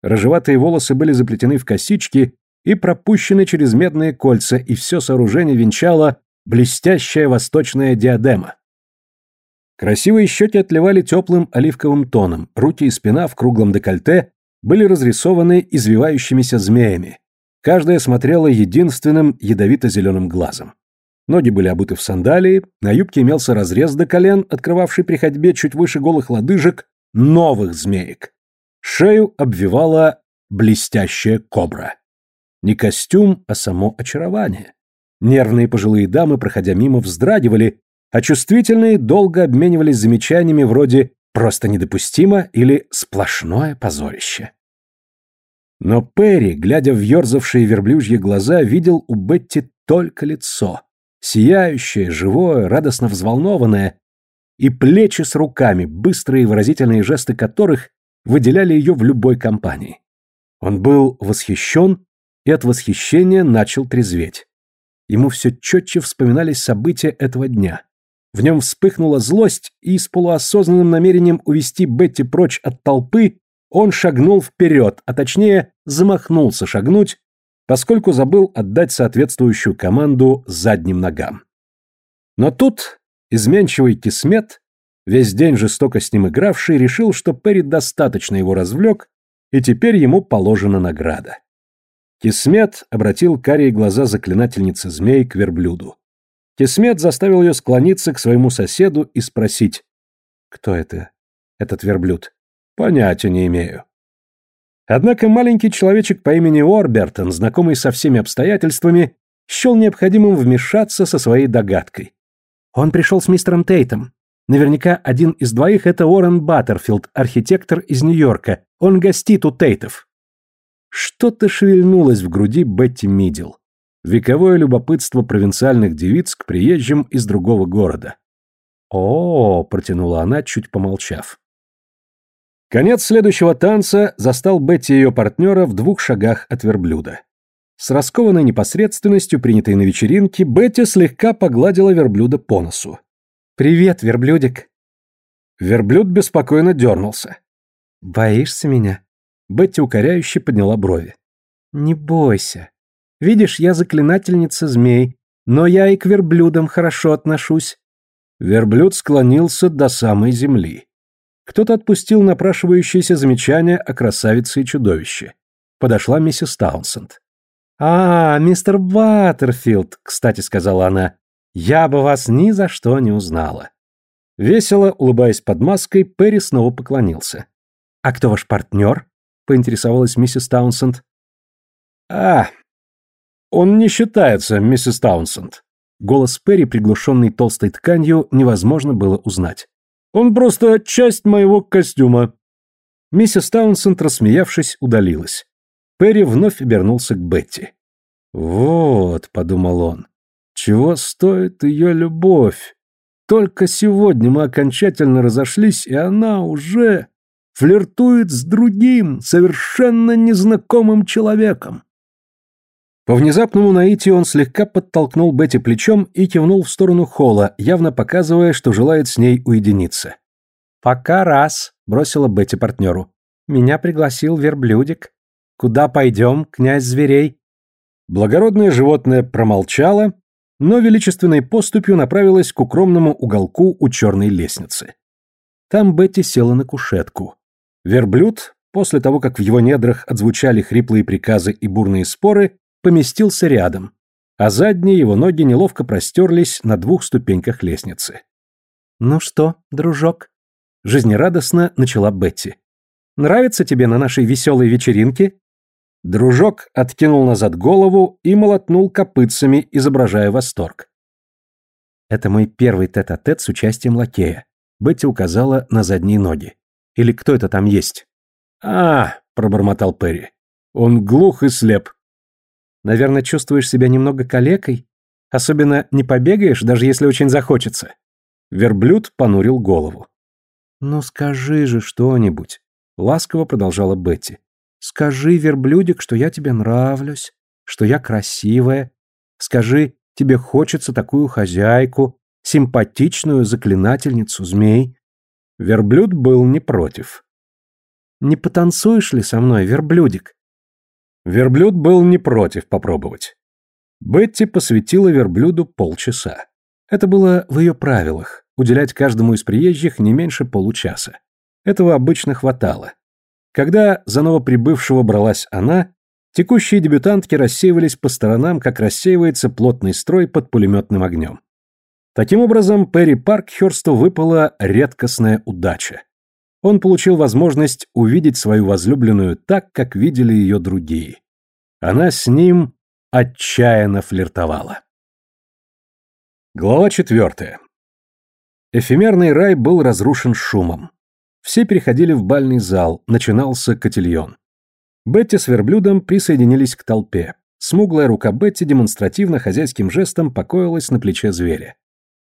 Рыжеватые волосы были заплетены в косички и пропущены через медные кольца, и все сооружение венчало блестящая восточная диадема. Красивые щеки отливали теплым оливковым тоном, руки и спина в круглом декольте были разрисованы извивающимися змеями. Каждая смотрела единственным ядовито-зеленым глазом. Ноги были обуты в сандалии, на юбке имелся разрез до колен, открывавший при ходьбе чуть выше голых лодыжек новых змеек. Шею обвивала блестящая кобра. Не костюм, а само очарование. Нервные пожилые дамы, проходя мимо, вздрагивали, а чувствительные долго обменивались замечаниями вроде «просто недопустимо» или «сплошное позорище». Но Перри, глядя в ерзавшие верблюжьи глаза, видел у Бетти только лицо, сияющее, живое, радостно взволнованное, и плечи с руками, быстрые и выразительные жесты которых выделяли ее в любой компании. Он был восхищен и от восхищения начал трезветь. Ему все четче вспоминались события этого дня. В нем вспыхнула злость, и с полуосознанным намерением увести Бетти прочь от толпы он шагнул вперед, а точнее замахнулся шагнуть, поскольку забыл отдать соответствующую команду задним ногам. Но тут изменчивый Кисмет, весь день жестоко с ним игравший, решил, что Перри достаточно его развлек, и теперь ему положена награда. Кисмет обратил карие глаза заклинательницы змей к верблюду. Кисмет заставил ее склониться к своему соседу и спросить, «Кто это, этот верблюд?» «Понятия не имею». Однако маленький человечек по имени Орбертон, знакомый со всеми обстоятельствами, счел необходимым вмешаться со своей догадкой. Он пришел с мистером Тейтом. Наверняка один из двоих – это Уоррен Баттерфилд, архитектор из Нью-Йорка. Он гостит у Тейтов. Что-то шевельнулось в груди Бетти Мидил. Вековое любопытство провинциальных девиц к приезжим из другого города. «О, -о, -о протянула она, чуть помолчав. Конец следующего танца застал Бетти и ее партнера в двух шагах от верблюда. С раскованной непосредственностью, принятой на вечеринке, Бетти слегка погладила верблюда по носу. «Привет, верблюдик!» Верблюд беспокойно дернулся. «Боишься меня?» Бетти укоряюще подняла брови. «Не бойся. Видишь, я заклинательница змей, но я и к верблюдам хорошо отношусь. Верблюд склонился до самой земли. Кто-то отпустил напрашивающееся замечание о красавице и чудовище. Подошла миссис Таунсенд. «А, мистер Баттерфилд», — кстати сказала она, — «я бы вас ни за что не узнала». Весело, улыбаясь под маской, Перри снова поклонился. «А кто ваш партнер?» — поинтересовалась миссис Таунсенд. «А, «Он не считается, миссис Таунсенд». Голос Перри, приглушенный толстой тканью, невозможно было узнать. «Он просто часть моего костюма». Миссис Таунсенд, рассмеявшись, удалилась. Перри вновь обернулся к Бетти. «Вот», — подумал он, — «чего стоит ее любовь? Только сегодня мы окончательно разошлись, и она уже флиртует с другим, совершенно незнакомым человеком. По внезапному наитию он слегка подтолкнул Бетти плечом и кивнул в сторону холла, явно показывая, что желает с ней уединиться. «Пока раз», — бросила Бетти партнеру. «Меня пригласил верблюдик. Куда пойдем, князь зверей?» Благородное животное промолчало, но величественной поступью направилась к укромному уголку у черной лестницы. Там Бетти села на кушетку. Верблюд, после того, как в его недрах отзвучали хриплые приказы и бурные споры, поместился рядом, а задние его ноги неловко простерлись на двух ступеньках лестницы. «Ну что, дружок?» – жизнерадостно начала Бетти. «Нравится тебе на нашей веселой вечеринке?» Дружок откинул назад голову и молотнул копытцами, изображая восторг. «Это мой первый тет-а-тет -тет с участием лакея», – Бетти указала на задние ноги. «Или кто это там есть?» «А, — пробормотал Перри, — он глух и слеп. Наверное, чувствуешь себя немного калекой? Особенно не побегаешь, даже если очень захочется. Верблюд понурил голову. «Ну скажи же что-нибудь», — ласково продолжала Бетти. «Скажи, верблюдик, что я тебе нравлюсь, что я красивая. Скажи, тебе хочется такую хозяйку, симпатичную заклинательницу змей. Верблюд был не против. «Не потанцуешь ли со мной, верблюдик?» Верблюд был не против попробовать. Бетти посвятила верблюду полчаса. Это было в ее правилах – уделять каждому из приезжих не меньше получаса. Этого обычно хватало. Когда за новоприбывшего бралась она, текущие дебютантки рассеивались по сторонам, как рассеивается плотный строй под пулеметным огнем. Таким образом, Перри Паркхерсту выпала редкостная удача. Он получил возможность увидеть свою возлюбленную так, как видели ее другие. Она с ним отчаянно флиртовала. Глава четвертая. Эфемерный рай был разрушен шумом. Все переходили в бальный зал, начинался котельон. Бетти с верблюдом присоединились к толпе. Смуглая рука Бетти демонстративно хозяйским жестом покоилась на плече зверя.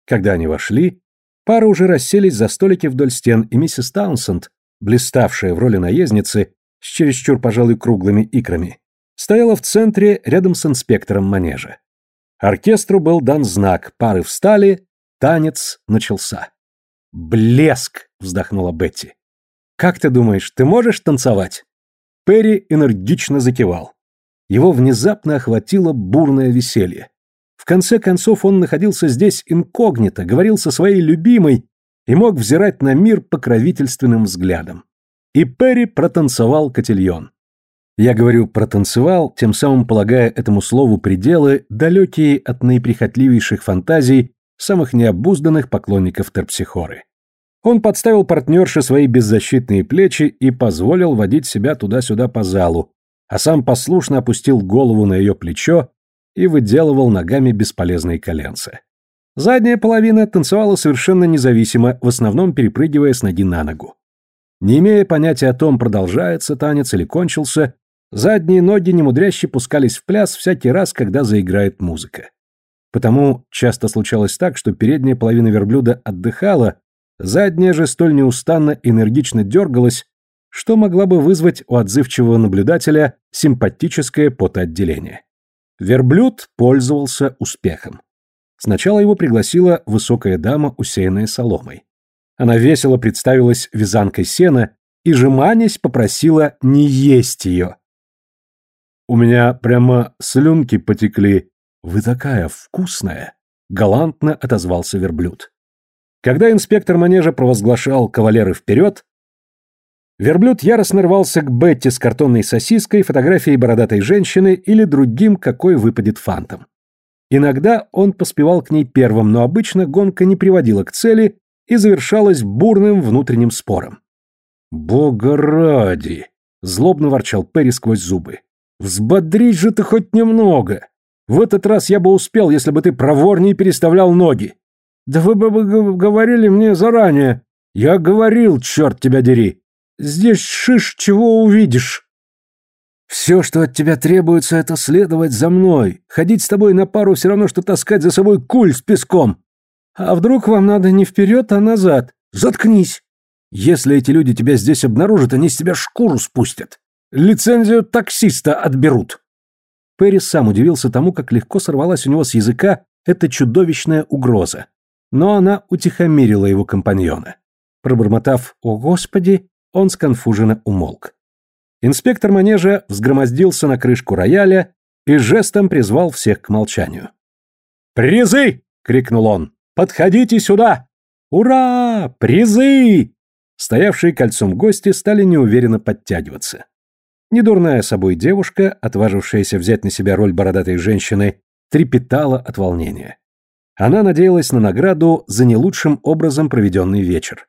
Когда они вошли, пары уже расселись за столики вдоль стен, и миссис Таунсенд, блиставшая в роли наездницы, с чересчур, пожалуй, круглыми икрами, стояла в центре рядом с инспектором манежа. Оркестру был дан знак, пары встали, танец начался. «Блеск!» — вздохнула Бетти. «Как ты думаешь, ты можешь танцевать?» Перри энергично закивал. Его внезапно охватило бурное веселье. В конце концов он находился здесь инкогнито, говорил со своей любимой и мог взирать на мир покровительственным взглядом. И Перри протанцевал котельон. Я говорю «протанцевал», тем самым полагая этому слову пределы, далекие от наиприхотливейших фантазий самых необузданных поклонников терпсихоры. Он подставил партнерше свои беззащитные плечи и позволил водить себя туда-сюда по залу, а сам послушно опустил голову на ее плечо и выделывал ногами бесполезные коленцы. Задняя половина танцевала совершенно независимо, в основном перепрыгивая с ноги на ногу. Не имея понятия о том, продолжается танец или кончился, Задние ноги немудряще пускались в пляс всякий раз, когда заиграет музыка. Потому часто случалось так, что передняя половина верблюда отдыхала, задняя же столь неустанно энергично дергалась, что могла бы вызвать у отзывчивого наблюдателя симпатическое потоотделение. Верблюд пользовался успехом. Сначала его пригласила высокая дама, усеянная соломой. Она весело представилась вязанкой сена и, жеманясь, попросила не есть ее. У меня прямо слюнки потекли. Вы такая вкусная, галантно отозвался верблюд. Когда инспектор манежа провозглашал кавалеры вперед, верблюд яростно рвался к Бетти с картонной сосиской, фотографией бородатой женщины или другим, какой выпадет фантом. Иногда он поспевал к ней первым, но обычно гонка не приводила к цели и завершалась бурным внутренним спором. «Бога ради!» — злобно ворчал Перри сквозь зубы. Взбодрить же ты хоть немного. В этот раз я бы успел, если бы ты проворнее переставлял ноги. Да вы бы говорили мне заранее. Я говорил, черт тебя дери. Здесь шиш чего увидишь. Все, что от тебя требуется, это следовать за мной. Ходить с тобой на пару все равно, что таскать за собой куль с песком. А вдруг вам надо не вперед, а назад? Заткнись. Если эти люди тебя здесь обнаружат, они с тебя шкуру спустят. Лицензию таксиста отберут. Перри сам удивился тому, как легко сорвалась у него с языка эта чудовищная угроза. Но она утихомирила его компаньона. Пробормотав «О, Господи!», он сконфуженно умолк. Инспектор манежа взгромоздился на крышку рояля и жестом призвал всех к молчанию. «Призы!» — крикнул он. «Подходите сюда! Ура! Призы!» Стоявшие кольцом гости стали неуверенно подтягиваться. Недурная собой девушка, отважившаяся взять на себя роль бородатой женщины, трепетала от волнения. Она надеялась на награду за не лучшим образом проведенный вечер.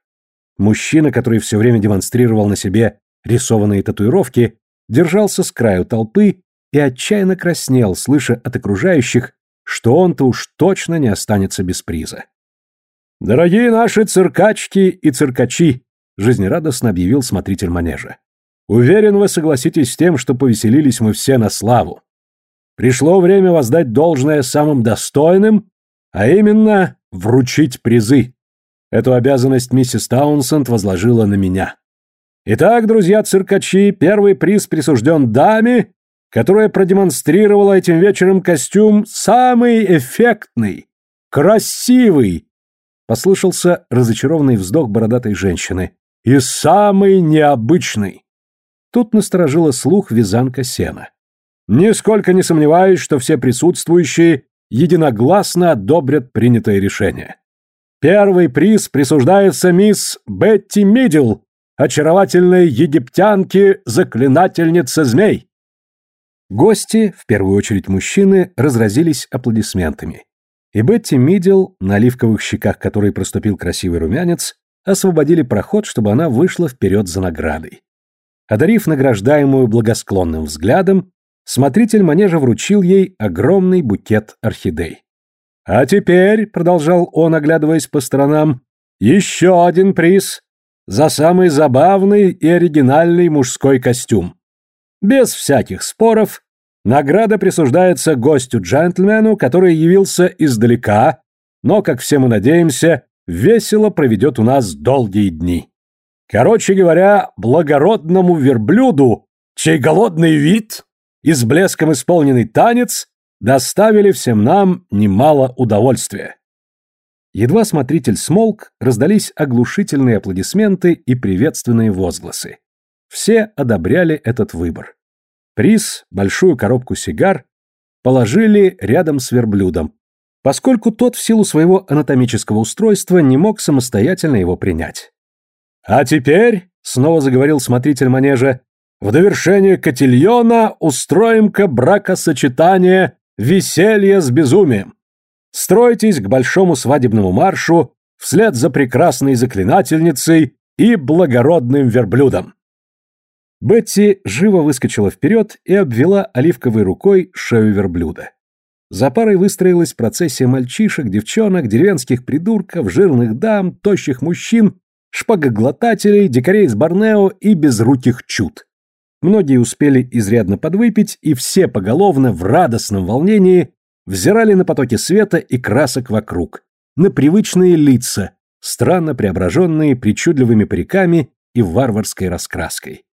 Мужчина, который все время демонстрировал на себе рисованные татуировки, держался с краю толпы и отчаянно краснел, слыша от окружающих, что он-то уж точно не останется без приза. «Дорогие наши циркачки и циркачи!» – жизнерадостно объявил смотритель манежа. Уверен, вы согласитесь с тем, что повеселились мы все на славу. Пришло время воздать должное самым достойным, а именно вручить призы. Эту обязанность миссис Таунсенд возложила на меня. Итак, друзья-циркачи, первый приз присужден даме, которая продемонстрировала этим вечером костюм самый эффектный, красивый, послышался разочарованный вздох бородатой женщины. «И самый необычный!» Тут насторожила слух вязанка сена. «Нисколько не сомневаюсь, что все присутствующие единогласно одобрят принятое решение. Первый приз присуждается мисс Бетти Мидл, очаровательной египтянке, заклинательнице змей. Гости, в первую очередь мужчины, разразились аплодисментами. И Бетти Мидл, на оливковых щеках которой проступил красивый румянец, освободили проход, чтобы она вышла вперед за наградой. Одарив награждаемую благосклонным взглядом, смотритель манежа вручил ей огромный букет орхидей. «А теперь», — продолжал он, оглядываясь по сторонам, — «еще один приз за самый забавный и оригинальный мужской костюм. Без всяких споров, награда присуждается гостю-джентльмену, который явился издалека, но, как все мы надеемся, весело проведет у нас долгие дни. Короче говоря, благородному верблюду, чей голодный вид и с блеском исполненный танец доставили всем нам немало удовольствия. Едва смотритель смолк, раздались оглушительные аплодисменты и приветственные возгласы. Все одобряли этот выбор. Приз, большую коробку сигар, положили рядом с верблюдом, поскольку тот в силу своего анатомического устройства не мог самостоятельно его принять. «А теперь», — снова заговорил смотритель манежа, «в довершение котельона устроим-ка бракосочетание веселье с безумием. Стройтесь к большому свадебному маршу вслед за прекрасной заклинательницей и благородным верблюдом. Бетти живо выскочила вперед и обвела оливковой рукой шею верблюда. За парой выстроилась процессия мальчишек, девчонок, деревенских придурков, жирных дам, тощих мужчин, шпагоглотателей, дикарей из Борнео и безруких чуд. Многие успели изрядно подвыпить, и все поголовно в радостном волнении взирали на потоки света и красок вокруг, на привычные лица, странно преображенные причудливыми париками и варварской раскраской.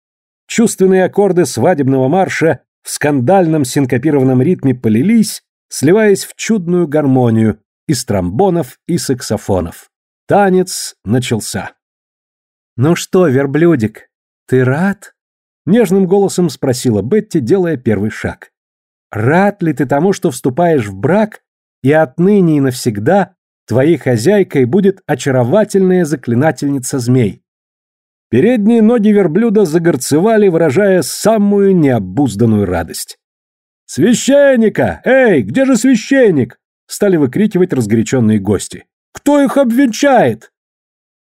Чувственные аккорды свадебного марша в скандальном синкопированном ритме полились, сливаясь в чудную гармонию из тромбонов и саксофонов. Танец начался. «Ну что, верблюдик, ты рад?» Нежным голосом спросила Бетти, делая первый шаг. «Рад ли ты тому, что вступаешь в брак, и отныне и навсегда твоей хозяйкой будет очаровательная заклинательница змей?» Передние ноги верблюда загорцевали, выражая самую необузданную радость. «Священника! Эй, где же священник?» стали выкрикивать разгоряченные гости. «Кто их обвенчает?»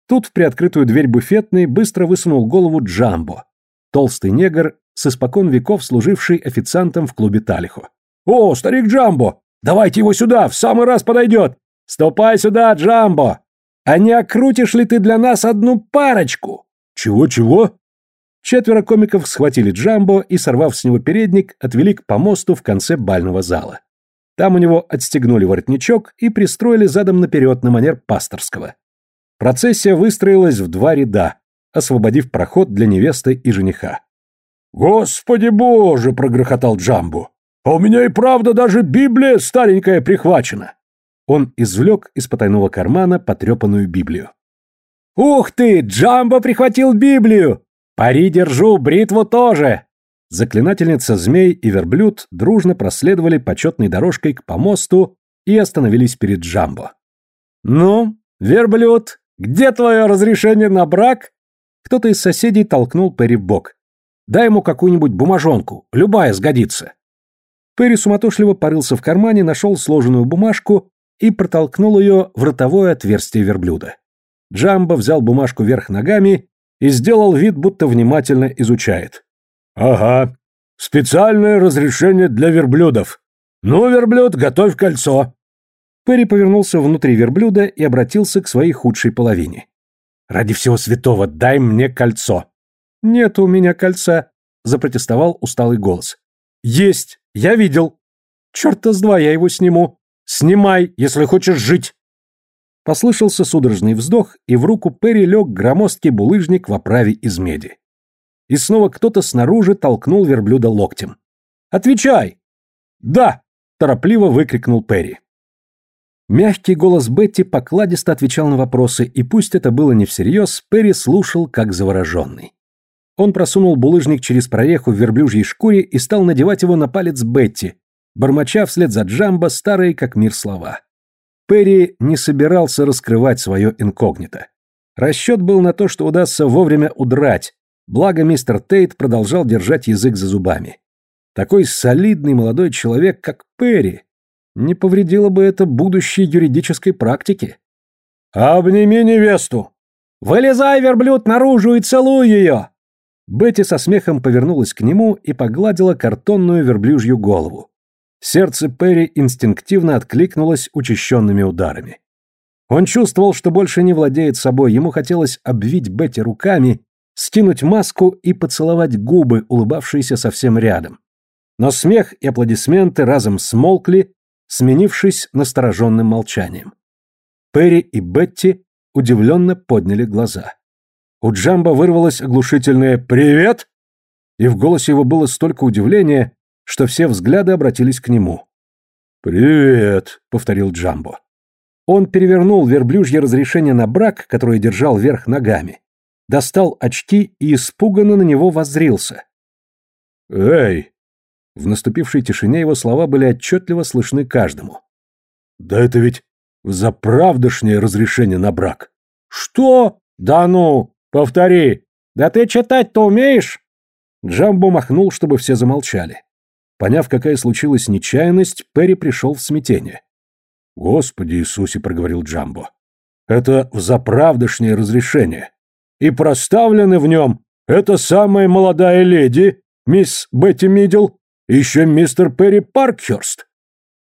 Тут в приоткрытую дверь буфетной быстро высунул голову Джамбо. Толстый негр, с испокон веков служивший официантом в клубе Талихо. «О, старик Джамбо! Давайте его сюда, в самый раз подойдет! Ступай сюда, Джамбо! А не окрутишь ли ты для нас одну парочку?» «Чего-чего?» Четверо комиков схватили Джамбо и, сорвав с него передник, отвели к помосту в конце бального зала. Там у него отстегнули воротничок и пристроили задом наперед на манер пасторского. Процессия выстроилась в два ряда, освободив проход для невесты и жениха. «Господи боже!» — прогрохотал Джамбу. «А у меня и правда даже Библия старенькая прихвачена!» Он извлек из потайного кармана потрепанную Библию. «Ух ты! Джамбо прихватил Библию! Пари держу, бритву тоже!» Заклинательница змей и верблюд дружно проследовали почетной дорожкой к помосту и остановились перед Джамбо. «Ну, верблюд, где твое разрешение на брак?» Кто-то из соседей толкнул Перри в бок. «Дай ему какую-нибудь бумажонку, любая сгодится». Перри суматошливо порылся в кармане, нашел сложенную бумажку и протолкнул ее в ротовое отверстие верблюда. Джамбо взял бумажку вверх ногами и сделал вид, будто внимательно изучает. «Ага, специальное разрешение для верблюдов. Ну, верблюд, готовь кольцо». Перри повернулся внутри верблюда и обратился к своей худшей половине. Ради всего святого, дай мне кольцо. Нет у меня кольца, запротестовал усталый голос. Есть, я видел. Черта с два я его сниму. Снимай, если хочешь жить. Послышался судорожный вздох, и в руку Перри лег громоздкий булыжник в оправе из меди. И снова кто-то снаружи толкнул верблюда локтем. «Отвечай!» «Да!» – торопливо выкрикнул Перри. Мягкий голос Бетти покладисто отвечал на вопросы, и пусть это было не всерьез, Перри слушал, как завороженный. Он просунул булыжник через прореху в верблюжьей шкуре и стал надевать его на палец Бетти, бормоча вслед за Джамбо старые как мир слова. Перри не собирался раскрывать свое инкогнито. Расчет был на то, что удастся вовремя удрать, благо мистер Тейт продолжал держать язык за зубами. Такой солидный молодой человек, как Перри, не повредило бы это будущей юридической практике. «Обними невесту!» «Вылезай, верблюд, наружу и целуй ее!» Бетти со смехом повернулась к нему и погладила картонную верблюжью голову. Сердце Перри инстинктивно откликнулось учащенными ударами. Он чувствовал, что больше не владеет собой, ему хотелось обвить Бетти руками, скинуть маску и поцеловать губы, улыбавшиеся совсем рядом. Но смех и аплодисменты разом смолкли, сменившись настороженным молчанием. Перри и Бетти удивленно подняли глаза. У Джамба вырвалось оглушительное «Привет!» и в голосе его было столько удивления, что все взгляды обратились к нему. «Привет!» — повторил Джамбо. Он перевернул верблюжье разрешение на брак, которое держал вверх ногами, достал очки и испуганно на него воззрился. «Эй, в наступившей тишине его слова были отчетливо слышны каждому. «Да это ведь заправдошнее разрешение на брак!» «Что? Да ну! Повтори! Да ты читать-то умеешь?» Джамбо махнул, чтобы все замолчали. Поняв, какая случилась нечаянность, Перри пришел в смятение. «Господи Иисусе!» — проговорил Джамбо. «Это взаправдошнее разрешение. И проставлены в нем эта самая молодая леди, мисс Бетти Мидл, еще мистер Перри Паркхерст!»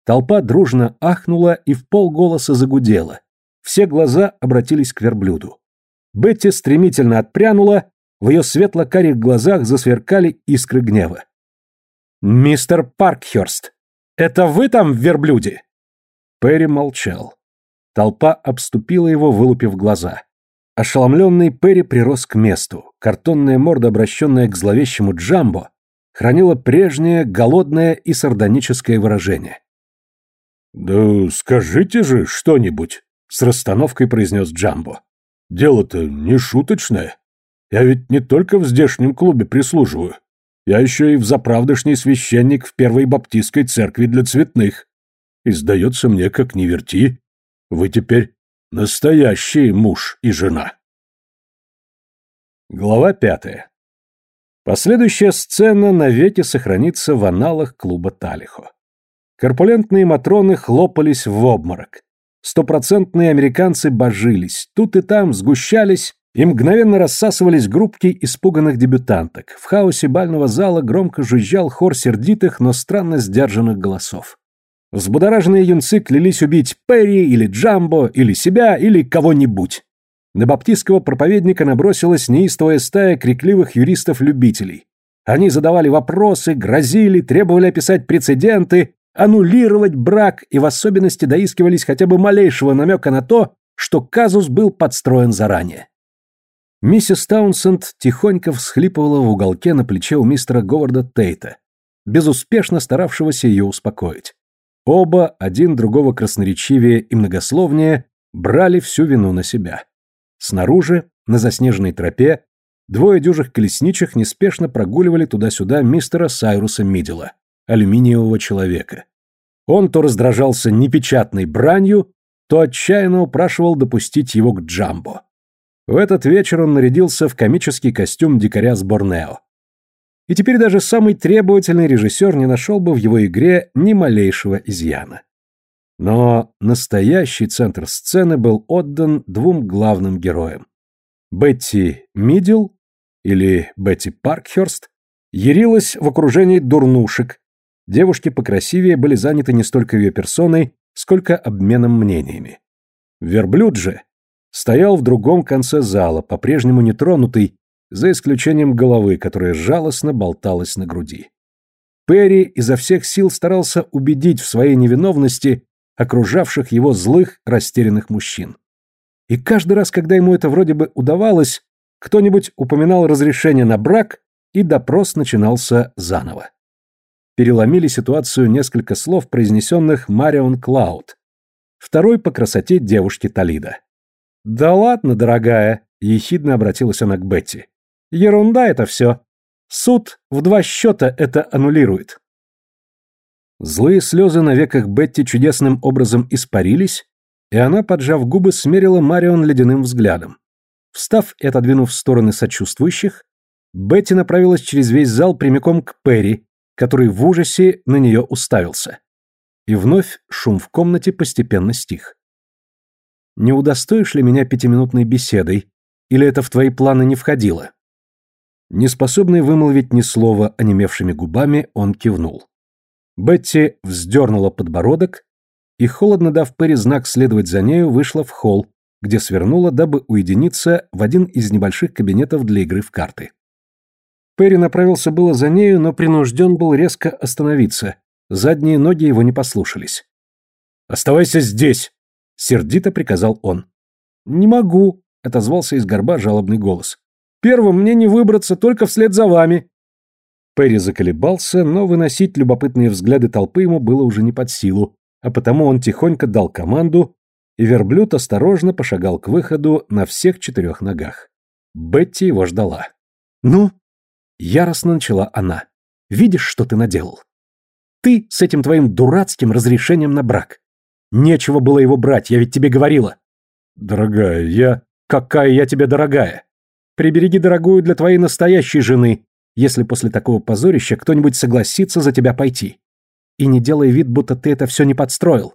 Толпа дружно ахнула и в полголоса загудела. Все глаза обратились к верблюду. Бетти стремительно отпрянула, в ее светло-карих глазах засверкали искры гнева. «Мистер Паркхерст, это вы там в верблюде?» Перри молчал. Толпа обступила его, вылупив глаза. Ошеломленный Перри прирос к месту. Картонная морда, обращенная к зловещему Джамбо, хранила прежнее голодное и сардоническое выражение. «Да скажите же что-нибудь», — с расстановкой произнес Джамбо. «Дело-то не шуточное. Я ведь не только в здешнем клубе прислуживаю. Я еще и в заправдышний священник в Первой Баптистской церкви для цветных. И сдается мне, как не верти, вы теперь настоящий муж и жена». Глава пятая. Последующая сцена навеки сохранится в аналах клуба Талихо. Корпулентные матроны хлопались в обморок. Стопроцентные американцы божились, тут и там сгущались и мгновенно рассасывались группки испуганных дебютанток. В хаосе бального зала громко жужжал хор сердитых, но странно сдержанных голосов. Взбудораженные юнцы клялись убить Перри или Джамбо, или себя, или кого-нибудь. На баптистского проповедника набросилась неистовая стая крикливых юристов-любителей. Они задавали вопросы, грозили, требовали описать прецеденты, аннулировать брак и в особенности доискивались хотя бы малейшего намека на то, что казус был подстроен заранее. Миссис Таунсенд тихонько всхлипывала в уголке на плече у мистера Говарда Тейта, безуспешно старавшегося ее успокоить. Оба, один другого красноречивее и многословнее, брали всю вину на себя. Снаружи, на заснеженной тропе, двое дюжих колесничих неспешно прогуливали туда-сюда мистера Сайруса Мидела, алюминиевого человека. Он то раздражался непечатной бранью, то отчаянно упрашивал допустить его к Джамбо. В этот вечер он нарядился в комический костюм дикаря с Борнео. И теперь даже самый требовательный режиссер не нашел бы в его игре ни малейшего изъяна. Но настоящий центр сцены был отдан двум главным героям. Бетти Мидл, или Бетти Паркхерст, ярилась в окружении дурнушек. Девушки покрасивее были заняты не столько ее персоной, сколько обменом мнениями. Верблюд же стоял в другом конце зала, по-прежнему нетронутый, за исключением головы, которая жалостно болталась на груди. Перри изо всех сил старался убедить в своей невиновности окружавших его злых, растерянных мужчин. И каждый раз, когда ему это вроде бы удавалось, кто-нибудь упоминал разрешение на брак, и допрос начинался заново. Переломили ситуацию несколько слов, произнесенных Марион Клауд. второй по красоте девушки Талида. «Да ладно, дорогая», — ехидно обратилась она к Бетти. «Ерунда это все. Суд в два счета это аннулирует». Злые слезы на веках Бетти чудесным образом испарились, и она, поджав губы, смерила Марион ледяным взглядом. Встав и отодвинув в стороны сочувствующих, Бетти направилась через весь зал прямиком к Перри, который в ужасе на нее уставился. И вновь шум в комнате постепенно стих. «Не удостоишь ли меня пятиминутной беседой, или это в твои планы не входило?» Неспособный вымолвить ни слова онемевшими губами, он кивнул. Бетти вздернула подбородок и, холодно дав Перри знак следовать за нею, вышла в холл, где свернула, дабы уединиться в один из небольших кабинетов для игры в карты. Перри направился было за нею, но принужден был резко остановиться. Задние ноги его не послушались. «Оставайся здесь!» — сердито приказал он. «Не могу», — отозвался из горба жалобный голос. «Первым мне не выбраться, только вслед за вами». Перри заколебался, но выносить любопытные взгляды толпы ему было уже не под силу, а потому он тихонько дал команду, и верблюд осторожно пошагал к выходу на всех четырех ногах. Бетти его ждала. «Ну?» — яростно начала она. «Видишь, что ты наделал? Ты с этим твоим дурацким разрешением на брак. Нечего было его брать, я ведь тебе говорила». «Дорогая, я...» «Какая я тебе дорогая? Прибереги дорогую для твоей настоящей жены, если после такого позорища кто-нибудь согласится за тебя пойти. И не делай вид, будто ты это все не подстроил.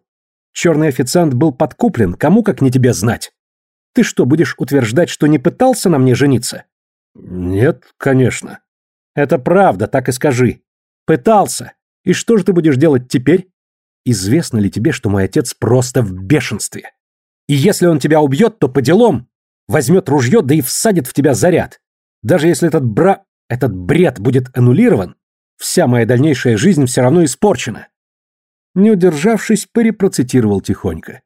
Черный официант был подкуплен, кому как не тебе знать. Ты что, будешь утверждать, что не пытался на мне жениться? Нет, конечно. Это правда, так и скажи. Пытался. И что же ты будешь делать теперь? Известно ли тебе, что мой отец просто в бешенстве? И если он тебя убьет, то по делам. Возьмет ружье, да и всадит в тебя заряд. Даже если этот бра... этот бред будет аннулирован, Вся моя дальнейшая жизнь все равно испорчена. Не удержавшись, Перри процитировал тихонько.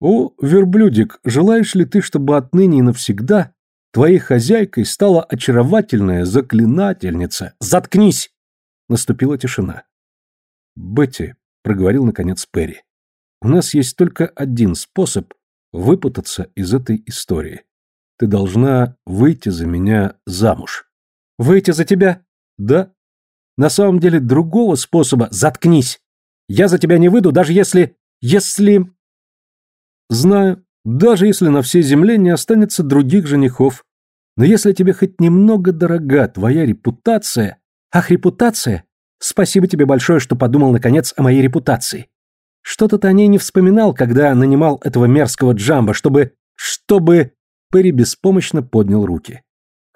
«О, верблюдик, желаешь ли ты, чтобы отныне и навсегда твоей хозяйкой стала очаровательная заклинательница? Заткнись!» Наступила тишина. «Бетти», — проговорил наконец Перри, — «у нас есть только один способ выпутаться из этой истории. Ты должна выйти за меня замуж». «Выйти за тебя?» «Да, на самом деле другого способа заткнись. Я за тебя не выйду, даже если... если... Знаю, даже если на всей земле не останется других женихов. Но если тебе хоть немного дорога твоя репутация... Ах, репутация? Спасибо тебе большое, что подумал, наконец, о моей репутации. Что-то ты о ней не вспоминал, когда нанимал этого мерзкого джамба, чтобы... чтобы... Перри беспомощно поднял руки.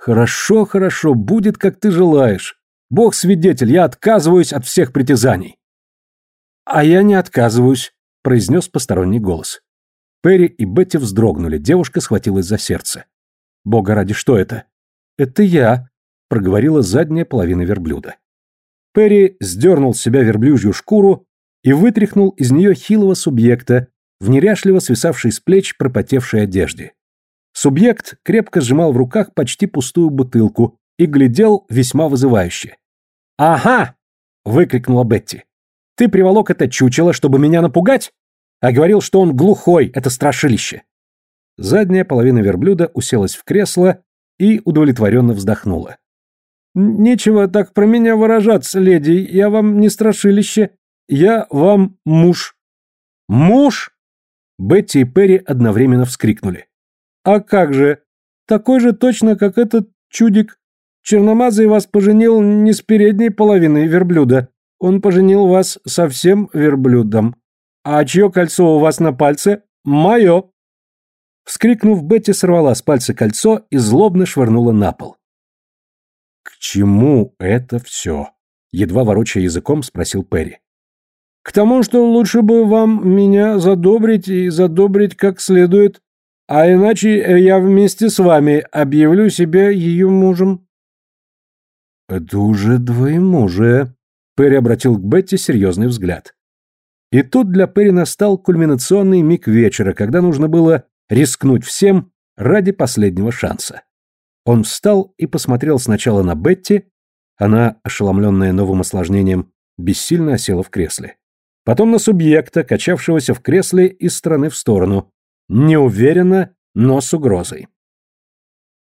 «Хорошо, хорошо, будет, как ты желаешь. Бог свидетель, я отказываюсь от всех притязаний. А я не отказываюсь, произнес посторонний голос. Перри и Бетти вздрогнули, девушка схватилась за сердце. Бога ради, что это? Это я, проговорила задняя половина верблюда. Перри сдернул с себя верблюжью шкуру и вытряхнул из нее хилого субъекта в неряшливо свисавшей с плеч пропотевшей одежде. Субъект крепко сжимал в руках почти пустую бутылку, и глядел весьма вызывающе. «Ага!» — выкрикнула Бетти. «Ты приволок это чучело, чтобы меня напугать? А говорил, что он глухой, это страшилище!» Задняя половина верблюда уселась в кресло и удовлетворенно вздохнула. «Нечего так про меня выражаться, леди, я вам не страшилище, я вам муж». «Муж?» Бетти и Перри одновременно вскрикнули. «А как же? Такой же точно, как этот чудик. Черномазый вас поженил не с передней половиной верблюда. Он поженил вас со всем верблюдом. А чье кольцо у вас на пальце? Мое!» Вскрикнув, Бетти сорвала с пальца кольцо и злобно швырнула на пол. «К чему это все?» — едва ворочая языком, спросил Перри. «К тому, что лучше бы вам меня задобрить и задобрить как следует, а иначе я вместе с вами объявлю себя ее мужем». «Это уже двоемужие», — Перри обратил к Бетти серьезный взгляд. И тут для Перри настал кульминационный миг вечера, когда нужно было рискнуть всем ради последнего шанса. Он встал и посмотрел сначала на Бетти, она, ошеломленная новым осложнением, бессильно осела в кресле. потом на субъекта, качавшегося в кресле из стороны в сторону, неуверенно, но с угрозой.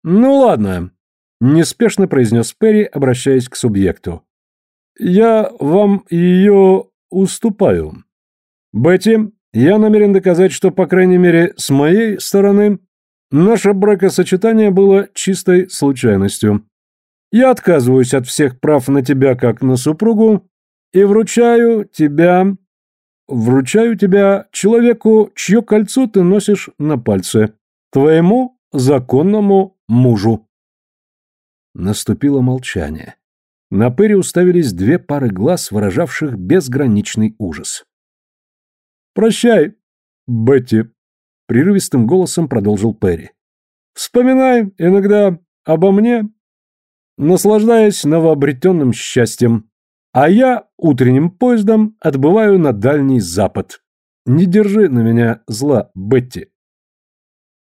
«Ну ладно», — неспешно произнес Перри, обращаясь к субъекту. «Я вам ее уступаю. Бетти, я намерен доказать, что, по крайней мере, с моей стороны, наше бракосочетание было чистой случайностью. Я отказываюсь от всех прав на тебя как на супругу и вручаю тебя... Вручаю тебя человеку, чье кольцо ты носишь на пальце, твоему законному мужу. Наступило молчание. На Перри уставились две пары глаз, выражавших безграничный ужас. «Прощай, Бетти», — прерывистым голосом продолжил Перри. «Вспоминай иногда обо мне, наслаждаясь новообретенным счастьем, а я утренним поездом отбываю на Дальний Запад. Не держи на меня зла, Бетти».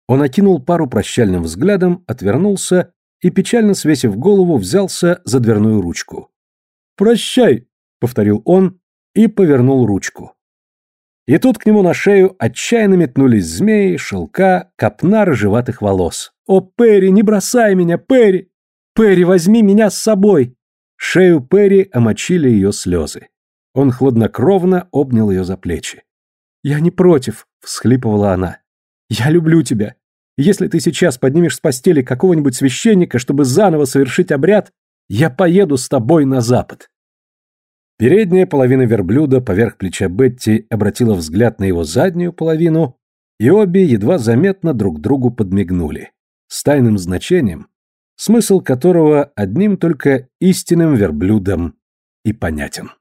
Он окинул пару прощальным взглядом, отвернулся и, печально свесив голову, взялся за дверную ручку. «Прощай», — повторил он и повернул ручку. И тут к нему на шею отчаянно метнулись змеи, шелка, копна рыжеватых волос. «О, Перри, не бросай меня, Перри! Перри, возьми меня с собой!» Шею Перри омочили ее слезы. Он хладнокровно обнял ее за плечи. «Я не против», — всхлипывала она. «Я люблю тебя. Если ты сейчас поднимешь с постели какого-нибудь священника, чтобы заново совершить обряд, я поеду с тобой на запад». Передняя половина верблюда поверх плеча Бетти обратила взгляд на его заднюю половину, и обе едва заметно друг другу подмигнули, с тайным значением, смысл которого одним только истинным верблюдом и понятен.